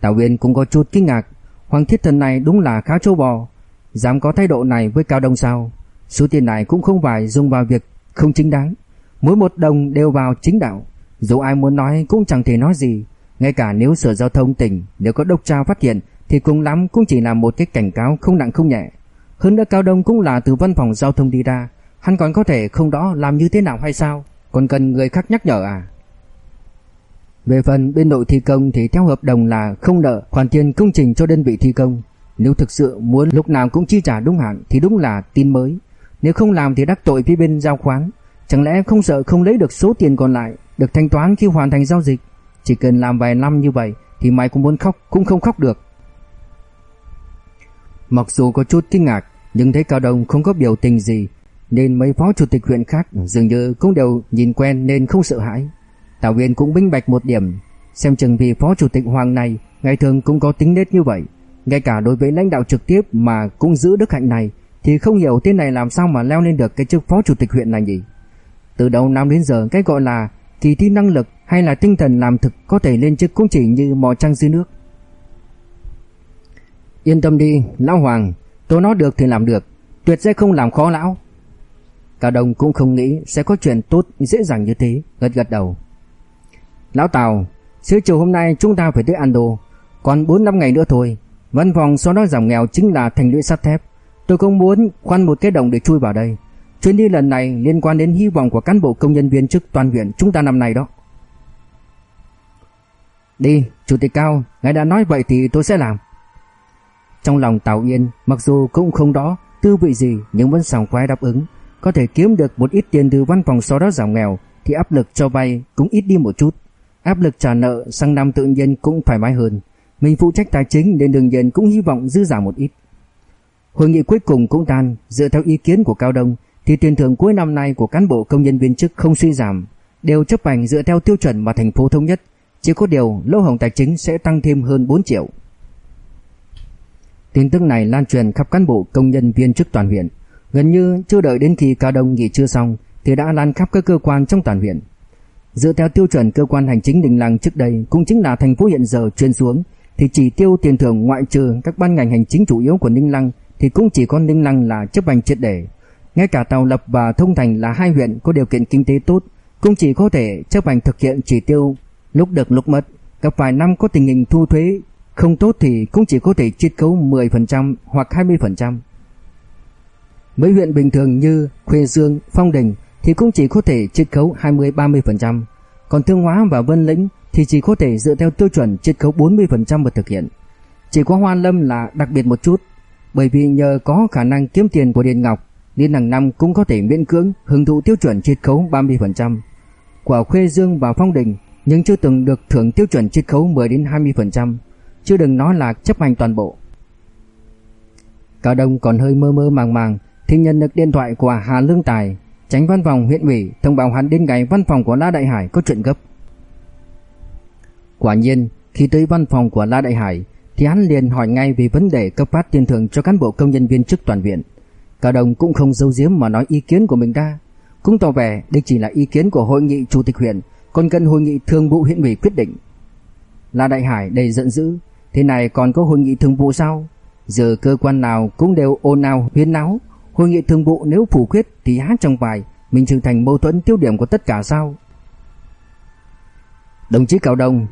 Tào Uyên cũng có chút kinh ngạc, Hoàng Thiết Thần này đúng là khá trâu bò, dám có thái độ này với Cao Đông sao? Số tiền này cũng không phải dùng vào việc không chính đáng, mỗi một đồng đều vào chính đạo, dù ai muốn nói cũng chẳng thể nói gì, ngay cả nếu Sở Giao thông tỉnh nếu có đốc tra phát hiện thì cùng lắm cũng chỉ là một cái cảnh cáo không nặng không nhẹ. Hơn nữa Cao Đông cũng là từ văn phòng giao thông đi ra, hắn còn có thể không đó làm như thế nào hay sao? Còn cần người khác nhắc nhở à? Về phần bên đội thi công thì theo hợp đồng là không nợ khoản tiền công trình cho đơn vị thi công. Nếu thực sự muốn lúc nào cũng chi trả đúng hạn thì đúng là tin mới. Nếu không làm thì đắc tội phía bên giao khoán. Chẳng lẽ không sợ không lấy được số tiền còn lại được thanh toán khi hoàn thành giao dịch? Chỉ cần làm vài năm như vậy thì mày cũng muốn khóc cũng không khóc được. Mặc dù có chút kinh ngạc nhưng thấy Cao Đông không có biểu tình gì nên mấy phó chủ tịch huyện khác dường như cũng đều nhìn quen nên không sợ hãi. Tào Viên cũng minh bạch một điểm, xem chừng vì phó chủ tịch Hoàng này ngày thường cũng có tính nết như vậy, ngay cả đối với lãnh đạo trực tiếp mà cũng giữ đức hạnh này thì không hiểu tên này làm sao mà leo lên được cái chức phó chủ tịch huyện này nhỉ. Từ đầu năm đến giờ cái gọi là thì thi năng lực hay là tinh thần làm thực có thể lên chức cũng chỉ như mò trăng dưới nước. Yên tâm đi, lão Hoàng, tôi nói được thì làm được, tuyệt sẽ không làm khó lão. Cả đồng cũng không nghĩ sẽ có chuyện tốt dễ dàng như thế, gật gật đầu. Lão Tào, xế chiều hôm nay chúng ta phải tới Ando, còn 4 năm ngày nữa thôi. Văn phòng sau đó giảm nghèo chính là thành lũy sắt thép. Tôi không muốn khoan một cái đồng để chui vào đây. Chuyến đi lần này liên quan đến hy vọng của cán bộ công nhân viên chức toàn huyện chúng ta năm nay đó. Đi, Chủ tịch Cao, ngài đã nói vậy thì tôi sẽ làm. Trong lòng Tào Yên, mặc dù cũng không đó tư vị gì nhưng vẫn sảng khoái đáp ứng, có thể kiếm được một ít tiền từ văn phòng sau đó giảm nghèo thì áp lực cho vay cũng ít đi một chút. Áp lực trả nợ sang năm tự nhiên cũng thoải mái hơn. Mình phụ trách tài chính nên đương nhiên cũng hy vọng dư giả một ít. Hội nghị cuối cùng cũng tan, dựa theo ý kiến của Cao Đông thì tiền thưởng cuối năm nay của cán bộ công nhân viên chức không suy giảm, đều chấp hành dựa theo tiêu chuẩn mà thành phố thống nhất, chỉ có điều lỗ hổng tài chính sẽ tăng thêm hơn 4 triệu. Tin tức này lan truyền khắp cán bộ công nhân viên chức toàn huyện, gần như chưa đợi đến khi Cao Đông nghỉ trưa xong thì đã lan khắp các cơ quan trong toàn huyện. Dựa theo tiêu chuẩn cơ quan hành chính Đình Lăng trước đây cũng chính là thành phố hiện giờ truyền xuống thì chỉ tiêu tiền thưởng ngoại trừ các ban ngành hành chính chủ yếu của Ninh Lăng thì cũng chỉ có Ninh Lăng là chấp hành triệt để. Ngay cả Tàu Lập và Thông Thành là hai huyện có điều kiện kinh tế tốt cũng chỉ có thể chấp hành thực hiện chỉ tiêu lúc được lúc mất. Gặp vài năm có tình hình thu thuế không tốt thì cũng chỉ có thể chiết khấu 10% hoặc 20%. Mấy huyện bình thường như Khuê Dương, Phong Đình thì cũng chỉ có thể chiết khấu 20-30%, còn Thương Hóa và Vân Lĩnh thì chỉ có thể dựa theo tiêu chuẩn chiết khấu 40% mà thực hiện. Chỉ có Hoa Lâm là đặc biệt một chút, bởi vì nhờ có khả năng kiếm tiền của Điền Ngọc, nên hàng năm cũng có thể miễn cưỡng hưởng thụ tiêu chuẩn chiết khấu 30%. Quả Khuê Dương và Phong Đình nhưng chưa từng được thưởng tiêu chuẩn chiết khấu 10 đến 20%, chưa đừng nói là chấp hành toàn bộ. Cao Đông còn hơi mơ mơ màng màng thì nhận được điện thoại của Hà Lương Tài, tránh văn phòng huyện ủy thông báo hắn đến ngày văn phòng của La Đại Hải có chuyện gấp. Quả nhiên, khi tới văn phòng của La Đại Hải thì hắn liền hỏi ngay về vấn đề cấp phát tiền thưởng cho cán bộ công nhân viên chức toàn viện. Cao đồng cũng không giấu giếm mà nói ý kiến của mình ra, cũng tỏ vẻ đây chỉ là ý kiến của hội nghị chủ tịch huyện, còn cần hội nghị thường vụ huyện ủy quyết định. La Đại Hải đầy giận dữ, thế này còn có hội nghị thường vụ sao? Giờ cơ quan nào cũng đều ồn ào huyên náo, hội nghị thường vụ nếu phủ quyết thì hát trong bài, mình trở thành mâu thuẫn tiêu điểm của tất cả sao? Đồng chí Cao đồng,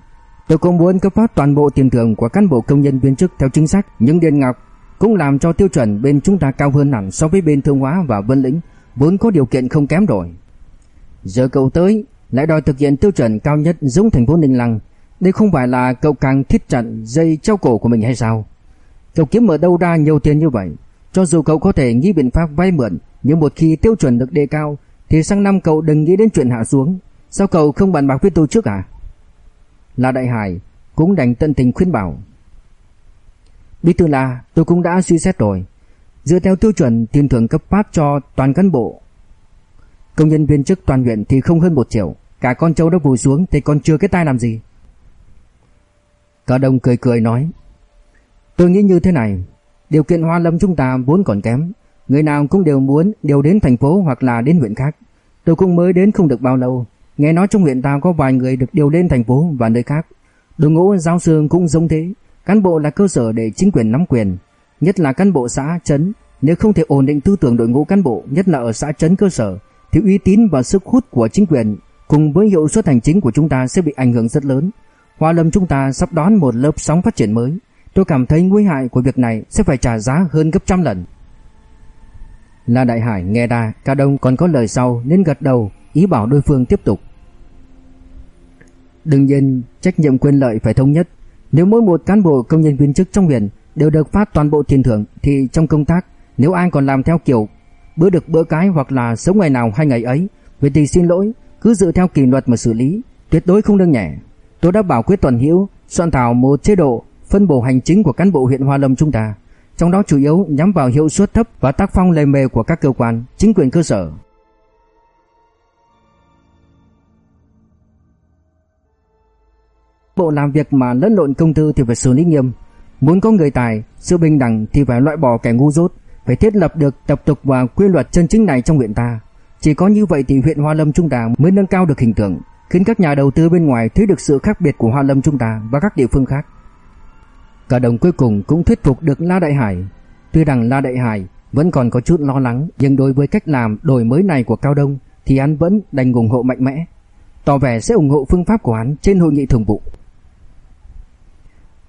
tôi cũng muốn cấp phát toàn bộ tiền thưởng của cán bộ công nhân viên chức theo chính sách, nhưng Điền Ngọc cũng làm cho tiêu chuẩn bên chúng ta cao hơn hẳn so với bên Thương Hóa và Vân Lĩnh, vốn có điều kiện không kém rồi. Giờ cậu tới lại đòi thực hiện tiêu chuẩn cao nhất giống thành phố Ninh Lăng, đây không phải là cậu càng thiết chặt dây treo cổ của mình hay sao? Cậu kiếm ở đâu ra nhiều tiền như vậy? Cho dù cậu có thể nghĩ biện pháp vay mượn, nhưng một khi tiêu chuẩn được đề cao, thì sang năm cậu đừng nghĩ đến chuyện hạ xuống. Sao cậu không bàn bạc với tôi trước à? Là Đại Hải cũng đành tận tình khuyên bảo. Bí thư là, tôi cũng đã suy xét rồi. Dựa theo tiêu chuẩn tiền thưởng cấp phát cho toàn cán bộ. Công nhân viên chức toàn huyện thì không hơn một triệu. Cả con trâu đã vùi xuống thì còn chưa cái tay làm gì. Cả đồng cười cười nói, Tôi nghĩ như thế này, Điều kiện Hoa Lâm chúng ta vốn còn kém Người nào cũng đều muốn đều đến thành phố hoặc là đến huyện khác Tôi cũng mới đến không được bao lâu Nghe nói trong huyện ta có vài người được điều lên thành phố và nơi khác Đội ngũ giáo sư cũng giống thế Cán bộ là cơ sở để chính quyền nắm quyền Nhất là cán bộ xã, trấn. Nếu không thể ổn định tư tưởng đội ngũ cán bộ Nhất là ở xã trấn cơ sở Thì uy tín và sức hút của chính quyền Cùng với hiệu suất hành chính của chúng ta sẽ bị ảnh hưởng rất lớn. Hoa Lâm chúng ta sắp đón một lớp sóng phát triển mới. Tôi cảm thấy nguy hại của việc này Sẽ phải trả giá hơn gấp trăm lần. La Đại Hải nghe ra Cả đông còn có lời sau nên gật đầu Ý bảo đối phương tiếp tục. Đương nhiên trách nhiệm quyền lợi phải thống nhất. Nếu mỗi một cán bộ công nhân viên chức trong huyện Đều được phát toàn bộ tiền thưởng Thì trong công tác Nếu ai còn làm theo kiểu Bữa được bữa cái hoặc là sống ngày nào hay ngày ấy Vậy thì xin lỗi Cứ dựa theo kỷ luật mà xử lý Tuyệt đối không đơn nhẹ Tôi đã bảo quyết toàn hiểu soạn thảo một chế độ phân bổ hành chính của cán bộ huyện Hoa Lâm chúng ta trong đó chủ yếu nhắm vào hiệu suất thấp và tác phong lề mề của các cơ quan, chính quyền cơ sở. Bộ làm việc mà lẫn lộn công tư thì phải xử lý nghiêm, muốn có người tài, sự bình đẳng thì phải loại bỏ kẻ ngu dốt, phải thiết lập được tập tục và quy luật chân chính này trong huyện ta. Chỉ có như vậy thì huyện Hoa Lâm chúng ta mới nâng cao được hình tượng, khiến các nhà đầu tư bên ngoài thấy được sự khác biệt của Hoa Lâm chúng ta và các địa phương khác. Cả đồng cuối cùng cũng thuyết phục được La Đại Hải. Tuy rằng La Đại Hải vẫn còn có chút lo lắng, nhưng đối với cách làm đổi mới này của Cao Đông thì anh vẫn đành ủng hộ mạnh mẽ, tỏ vẻ sẽ ủng hộ phương pháp của hắn trên hội nghị thường vụ.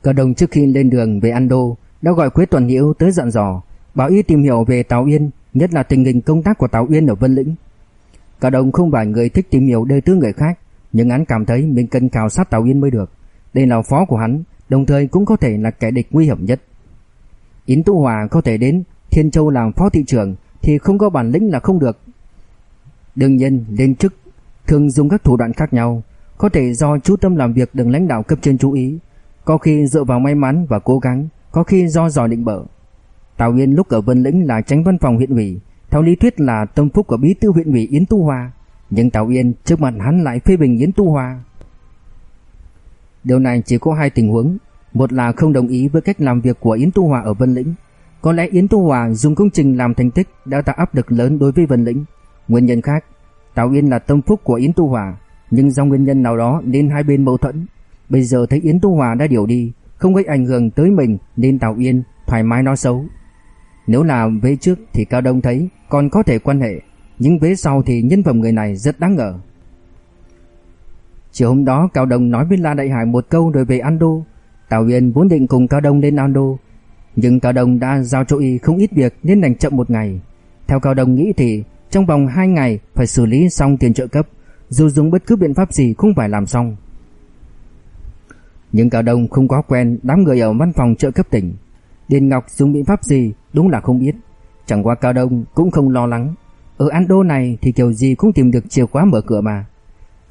Cả đồng trước khi lên đường về Ando đã gọi Quế Tuần Nhiễu tới dặn dò, bảo y tìm hiểu về Tào Yên, nhất là tình hình công tác của Tào Yên ở Vân Lĩnh. Cả đồng không phải người thích tìm hiểu đời tư người khác, nhưng hắn cảm thấy mình cần khảo sát Tào Yên mới được. Đây là phó của hắn, đồng thời cũng có thể là kẻ địch nguy hiểm nhất. Yến Tu Hòa có thể đến Thiên Châu làm phó thị trưởng thì không có bản lĩnh là không được. Đương nhiên, lên chức thường dùng các thủ đoạn khác nhau, có thể do chú tâm làm việc đừng lãnh đạo cấp trên chú ý, có khi dựa vào may mắn và cố gắng, có khi do giỏi định bợ. Tào Yên lúc ở Vân Lĩnh là tránh văn phòng huyện ủy, theo lý thuyết là tâm phúc của bí thư huyện ủy Yến Tu Hoa, nhưng Tào Yên trước mặt hắn lại phê bình Yến Tu Hoa. Điều này chỉ có hai tình huống, một là không đồng ý với cách làm việc của Yến Tu Hòa ở Vân Lĩnh. Có lẽ Yến Tu Hòa dùng công trình làm thành tích đã tạo áp lực lớn đối với Vân Lĩnh. Nguyên nhân khác, Tào Yên là tâm phúc của Yến Tu Hòa, nhưng do nguyên nhân nào đó nên hai bên mâu thuẫn. Bây giờ thấy Yến Tu Hòa đã điều đi, không gây ảnh hưởng tới mình nên Tào Yên thoải mái nói xấu. Nếu là vế trước thì Cao Đông thấy còn có thể quan hệ, nhưng vế sau thì nhân phẩm người này rất đáng ngờ. Chiều hôm đó Cao Đông nói với La Đại Hải một câu rồi về Ando. Tào Uyên vốn định cùng Cao Đông lên Ando, nhưng Cao Đông đã giao cho y không ít việc nên đành chậm một ngày. Theo Cao Đông nghĩ thì trong vòng 2 ngày phải xử lý xong tiền trợ cấp, dù dùng bất cứ biện pháp gì cũng phải làm xong. Nhưng Cao Đông không có quen đám người ở văn phòng trợ cấp tỉnh. Điền Ngọc dùng biện pháp gì đúng là không biết. Chẳng qua Cao Đông cũng không lo lắng. Ở Ando này thì kiểu gì cũng tìm được chìa khóa mở cửa mà.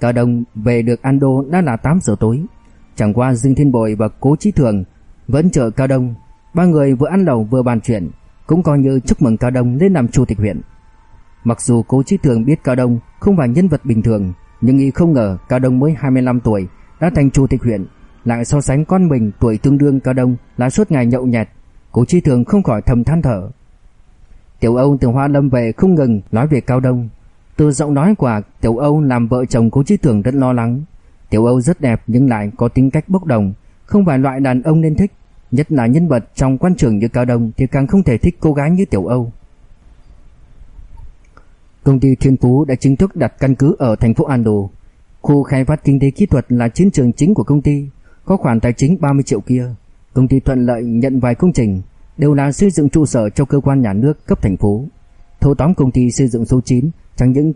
Cao Đông về được Ando đã là 8 giờ tối. Chẳng qua Dương Thiên Bội và Cố Chí Thường vẫn chờ Cao Đông. Ba người vừa ăn lẩu vừa bàn chuyện, cũng coi như chúc mừng Cao Đông lên làm chủ tịch huyện. Mặc dù Cố Chí Thường biết Cao Đông không phải nhân vật bình thường, nhưng y không ngờ Cao Đông mới 25 tuổi đã thành chủ tịch huyện, lại so sánh con mình tuổi tương đương Cao Đông là suốt ngày nhậu nhẹt, Cố chi Thường không khỏi thầm than thở. Tiểu Âu từ Hoa Lâm về không ngừng nói về Cao Đông, từ giọng nói của Tiểu Âu làm vợ chồng Cố Chí Thường rất lo lắng. Tiểu Âu rất đẹp nhưng lại có tính cách bốc đồng, không phải loại đàn ông nên thích, nhất là nhân vật trong quan trường như Cao Đông thì càng không thể thích cô gái như Tiểu Âu. Công ty Thiên Phú đã chính thức đặt căn cứ ở thành phố Ando. Khu khai phát kinh tế kỹ thuật là chiến trường chính của công ty, có khoản tài chính 30 triệu kia. Công ty thuận lợi nhận vài công trình, đều là xây dựng trụ sở cho cơ quan nhà nước cấp thành phố. Thâu tóm công ty xây dựng số 9 chẳng những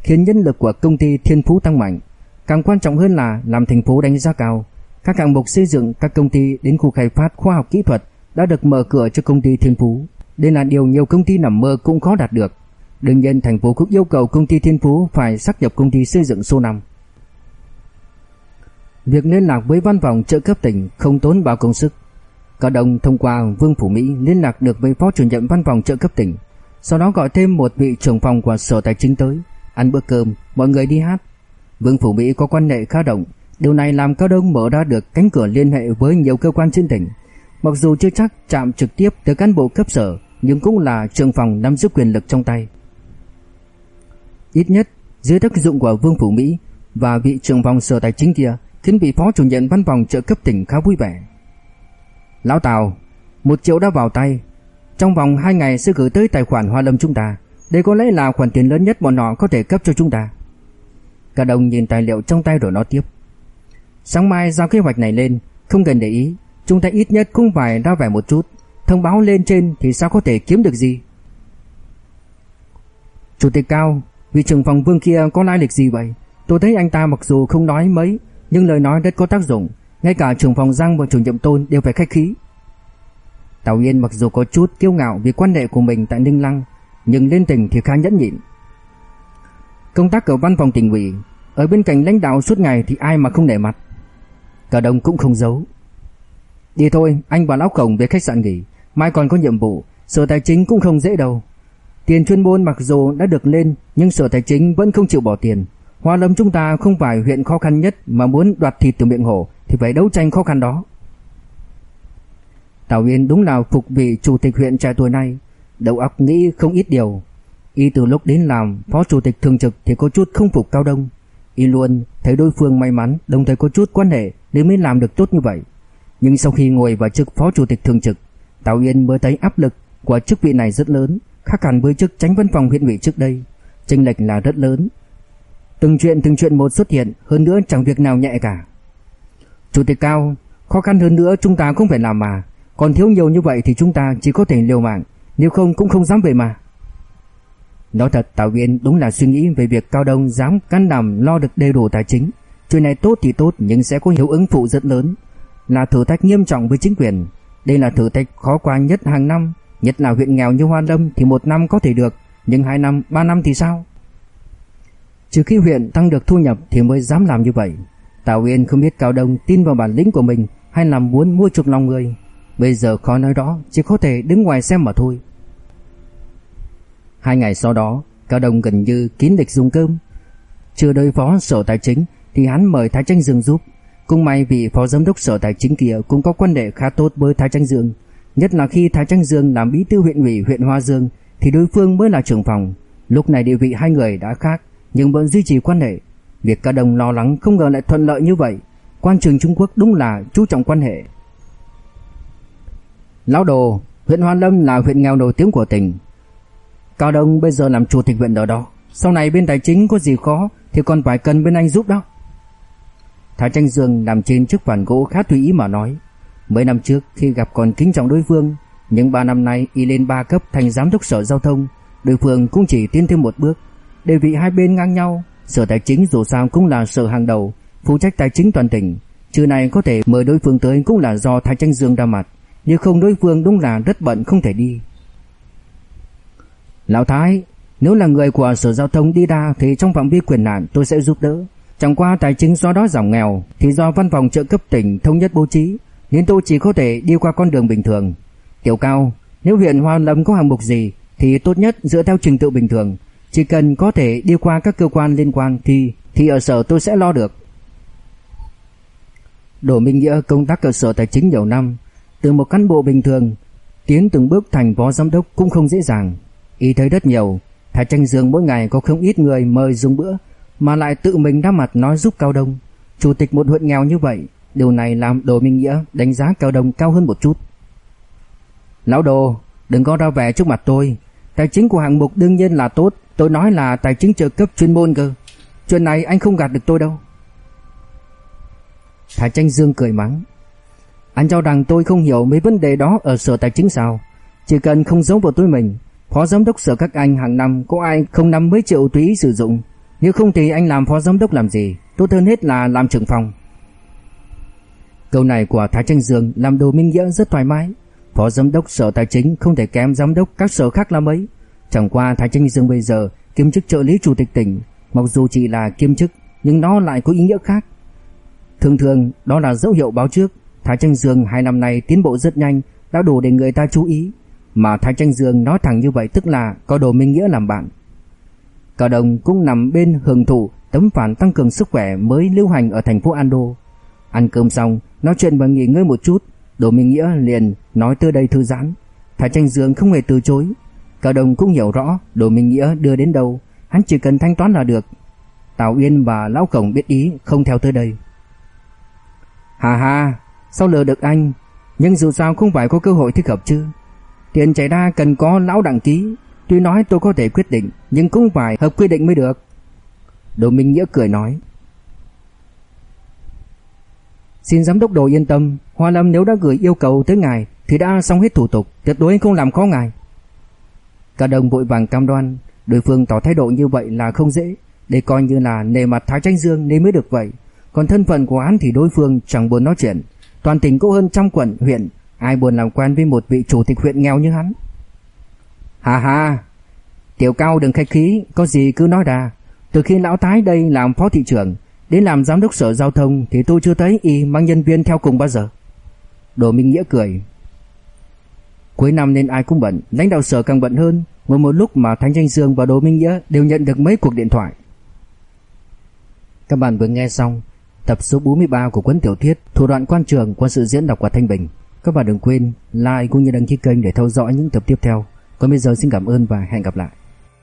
khiến nhân lực của công ty Thiên Phú tăng mạnh, càng quan trọng hơn là làm thành phố đánh giá cao. Các hạng mục xây dựng các công ty đến khu khai phát khoa học kỹ thuật đã được mở cửa cho công ty Thiên Phú. Đây là điều nhiều công ty nằm mơ cũng khó đạt được. Đương nhiên thành phố cũng yêu cầu công ty Thiên Phú phải xác nhập công ty xây dựng số 5. Việc liên lạc với văn phòng trợ cấp tỉnh không tốn bao công sức. Cao Đông thông qua Vương Phủ Mỹ liên lạc được với phó chủ nhiệm văn phòng trợ cấp tỉnh. Sau đó gọi thêm một vị trưởng phòng của sở tài chính tới Ăn bữa cơm Mọi người đi hát Vương Phủ Mỹ có quan hệ khá động Điều này làm Cao Đông mở ra được cánh cửa liên hệ với nhiều cơ quan trên tỉnh. Mặc dù chưa chắc chạm trực tiếp tới cán bộ cấp sở, nhưng cũng là trưởng phòng nắm giữ quyền lực trong tay. Ít nhất, dưới tác dụng của Vương Phủ Mỹ và vị trưởng phòng sở tài chính kia khiến vị phó chủ nhiệm văn phòng trợ cấp tỉnh khá vui vẻ. Lão Tào, một triệu đã vào tay. Trong vòng 2 ngày sẽ gửi tới tài khoản Hoa Lâm chúng ta. Đây có lẽ là khoản tiền lớn nhất bọn họ có thể cấp cho chúng ta. Cả đồng nhìn tài liệu trong tay rồi nói tiếp. Sáng mai giao kế hoạch này lên, không cần để ý, chúng ta ít nhất cũng phải ra vẻ một chút. Thông báo lên trên thì sao có thể kiếm được gì? Chủ tịch Cao, vị trưởng phòng Vương kia có lai lịch gì vậy? Tôi thấy anh ta mặc dù không nói mấy, nhưng lời nói rất có tác dụng. Ngay cả trưởng phòng Giang và chủ nhiệm Tôn đều phải khách khí. Tào Yên mặc dù có chút kiêu ngạo vì quan hệ của mình tại Ninh Lăng, nhưng lên tỉnh thì khá nhẫn nhịn. Công tác ở văn phòng tỉnh ủy, ở bên cạnh lãnh đạo suốt ngày thì ai mà không nể mặt. Cả đồng cũng không giấu. Đi thôi, anh và lão cổng về khách sạn nghỉ, mai còn có nhiệm vụ, sở tài chính cũng không dễ đâu. Tiền chuyên môn mặc dù đã được lên, nhưng sở tài chính vẫn không chịu bỏ tiền. Hoa Lâm chúng ta không phải huyện khó khăn nhất mà muốn đoạt thịt từ miệng hổ thì phải đấu tranh khó khăn đó. Tào Yên đúng là phục vị chủ tịch huyện trẻ tuổi này, đầu óc nghĩ không ít điều. Y từ lúc đến làm phó chủ tịch thường trực thì có chút không phục Cao Đông. Y luôn thấy đối phương may mắn, đồng thời có chút quan hệ nên mới làm được tốt như vậy. Nhưng sau khi ngồi vào chức phó chủ tịch thường trực, Tào Yên mới thấy áp lực của chức vị này rất lớn, khác hẳn với chức tránh văn phòng huyện ủy trước đây. Chênh lệch là rất lớn. Từng chuyện từng chuyện một xuất hiện, hơn nữa chẳng việc nào nhẹ cả. Chủ tịch Cao, khó khăn hơn nữa chúng ta cũng phải làm mà, còn thiếu nhiều như vậy thì chúng ta chỉ có thể liều mạng, nếu không cũng không dám về mà. Nói thật Tào viện đúng là suy nghĩ về việc Cao Đông dám can đảm lo được đầy đủ tài chính. Chuyện này tốt thì tốt nhưng sẽ có hiệu ứng phụ rất lớn. Là thử thách nghiêm trọng với chính quyền. Đây là thử thách khó qua nhất hàng năm. Nhất là huyện nghèo như Hoa Lâm thì một năm có thể được. Nhưng hai năm, ba năm thì sao? Trừ khi huyện tăng được thu nhập thì mới dám làm như vậy. Tào Uyên không biết Cao Đông tin vào bản lĩnh của mình hay là muốn mua chuộc lòng người. Bây giờ khó nói đó, chỉ có thể đứng ngoài xem mà thôi. Hai ngày sau đó, Cao Đông gần như kín lịch dùng cơm. Chưa đối phó sở tài chính thì hắn mời Thái Tranh Dương giúp. Cũng may vì phó giám đốc sở tài chính kia cũng có quan hệ khá tốt với Thái Tranh Dương. Nhất là khi Thái Tranh Dương làm bí thư huyện ủy huyện Hoa Dương thì đối phương mới là trưởng phòng. Lúc này địa vị hai người đã khác nhưng vẫn duy trì quan hệ. Việc Cao Đông lo lắng không ngờ lại thuận lợi như vậy. Quan trường Trung Quốc đúng là chú trọng quan hệ. Lão Đồ, huyện Hoa Lâm là huyện nghèo nổi tiếng của tỉnh. Cao Đông bây giờ làm chủ tịch huyện ở đó. Sau này bên tài chính có gì khó thì còn phải cần bên anh giúp đó. Thái Tranh Dương nằm trên chiếc bàn gỗ khá tùy ý mà nói. Mấy năm trước khi gặp còn kính trọng đối phương, nhưng ba năm nay y lên ba cấp thành giám đốc sở giao thông, đối phương cũng chỉ tiến thêm một bước. Địa vị hai bên ngang nhau, sở tài chính dù sao cũng là sở hàng đầu, phụ trách tài chính toàn tỉnh. Trừ này có thể mời đối phương tới cũng là do Thái Tranh Dương ra mặt. Nếu không đối phương đúng là rất bận không thể đi Lão Thái Nếu là người của sở giao thông đi ra Thì trong phạm vi quyền hạn tôi sẽ giúp đỡ Chẳng qua tài chính do đó giảm nghèo Thì do văn phòng trợ cấp tỉnh thống nhất bố trí Nên tôi chỉ có thể đi qua con đường bình thường Tiểu cao Nếu huyện Hoa Lâm có hạng mục gì Thì tốt nhất dựa theo trình tự bình thường chỉ cần có thể đi qua các cơ quan liên quan Thì thì ở sở tôi sẽ lo được Đỗ Minh Nghĩa công tác ở sở tài chính nhiều năm từ một cán bộ bình thường tiến từng bước thành phó giám đốc cũng không dễ dàng. Y thấy rất nhiều, Thái Tranh Dương mỗi ngày có không ít người mời dùng bữa mà lại tự mình ra mặt nói giúp Cao Đông. Chủ tịch một huyện nghèo như vậy, điều này làm Đồ Minh Nghĩa đánh giá Cao Đông cao hơn một chút. Lão Đồ, đừng có ra vẻ trước mặt tôi. Tài chính của hạng mục đương nhiên là tốt, tôi nói là tài chính trợ cấp chuyên môn cơ. Chuyện này anh không gạt được tôi đâu. Thái Tranh Dương cười mắng. Anh cho rằng tôi không hiểu mấy vấn đề đó ở sở tài chính sao Chỉ cần không giấu vào túi mình, Phó giám đốc sở các anh hàng năm Có ai không năm mấy triệu túy sử dụng Nếu không thì anh làm phó giám đốc làm gì Tốt hơn hết là làm trưởng phòng Câu này của Thái Tranh Dương Làm đồ minh nghĩa rất thoải mái Phó giám đốc sở tài chính không thể kém giám đốc các sở khác là mấy Chẳng qua Thái Trinh Dương bây giờ Kiêm chức trợ lý chủ tịch tỉnh Mặc dù chỉ là kiêm chức Nhưng nó lại có ý nghĩa khác Thường thường đó là dấu hiệu báo trước Thái Trinh Dương hai năm nay tiến bộ rất nhanh, đã đủ để người ta chú ý. Mà Thái Tranh Dương nói thẳng như vậy tức là có đồ minh nghĩa làm bạn. Cả đồng cũng nằm bên hưởng thụ tấm phản tăng cường sức khỏe mới lưu hành ở thành phố Ando. Ăn cơm xong, nói chuyện và nghỉ ngơi một chút, đồ Minh Nghĩa liền nói tới đây thư giãn. Thái Tranh Dương không hề từ chối. Cao Đồng cũng hiểu rõ đồ Minh Nghĩa đưa đến đâu, hắn chỉ cần thanh toán là được. Tào Yên và Lão Cổng biết ý không theo tới đây. Hà hà, sao lừa được anh, nhưng dù sao không phải có cơ hội thích hợp chứ. Tiền chạy ra cần có lão đăng ký, tuy nói tôi có thể quyết định, nhưng cũng phải hợp quy định mới được. đồ Minh Nghĩa cười nói. Xin giám đốc đồ yên tâm, Hoa Lâm nếu đã gửi yêu cầu tới ngài thì đã xong hết thủ tục, tuyệt đối không làm khó ngài. Cả đồng vội vàng cam đoan, đối phương tỏ thái độ như vậy là không dễ, để coi như là nề mặt Thái Tranh Dương nên mới được vậy. Còn thân phận của hắn thì đối phương chẳng buồn nói chuyện, toàn tỉnh có hơn trăm quận huyện, ai buồn làm quen với một vị chủ tịch huyện nghèo như hắn. Hà hà, Tiểu Cao đừng khách khí, có gì cứ nói ra. Từ khi lão Thái đây làm phó thị trưởng, đến làm giám đốc sở giao thông thì tôi chưa thấy y mang nhân viên theo cùng bao giờ. Đồ Minh Nghĩa cười. Cuối năm nên ai cũng bận, lãnh đạo sở càng bận hơn, ngồi một lúc mà Thánh Danh Dương và Đỗ Minh Nghĩa đều nhận được mấy cuộc điện thoại. Các bạn vừa nghe xong tập số 43 của cuốn tiểu thuyết Thủ đoạn quan trường qua sự diễn đọc của Thanh Bình. Các bạn đừng quên like cũng như đăng ký kênh để theo dõi những tập tiếp theo. Còn bây giờ xin cảm ơn và hẹn gặp lại.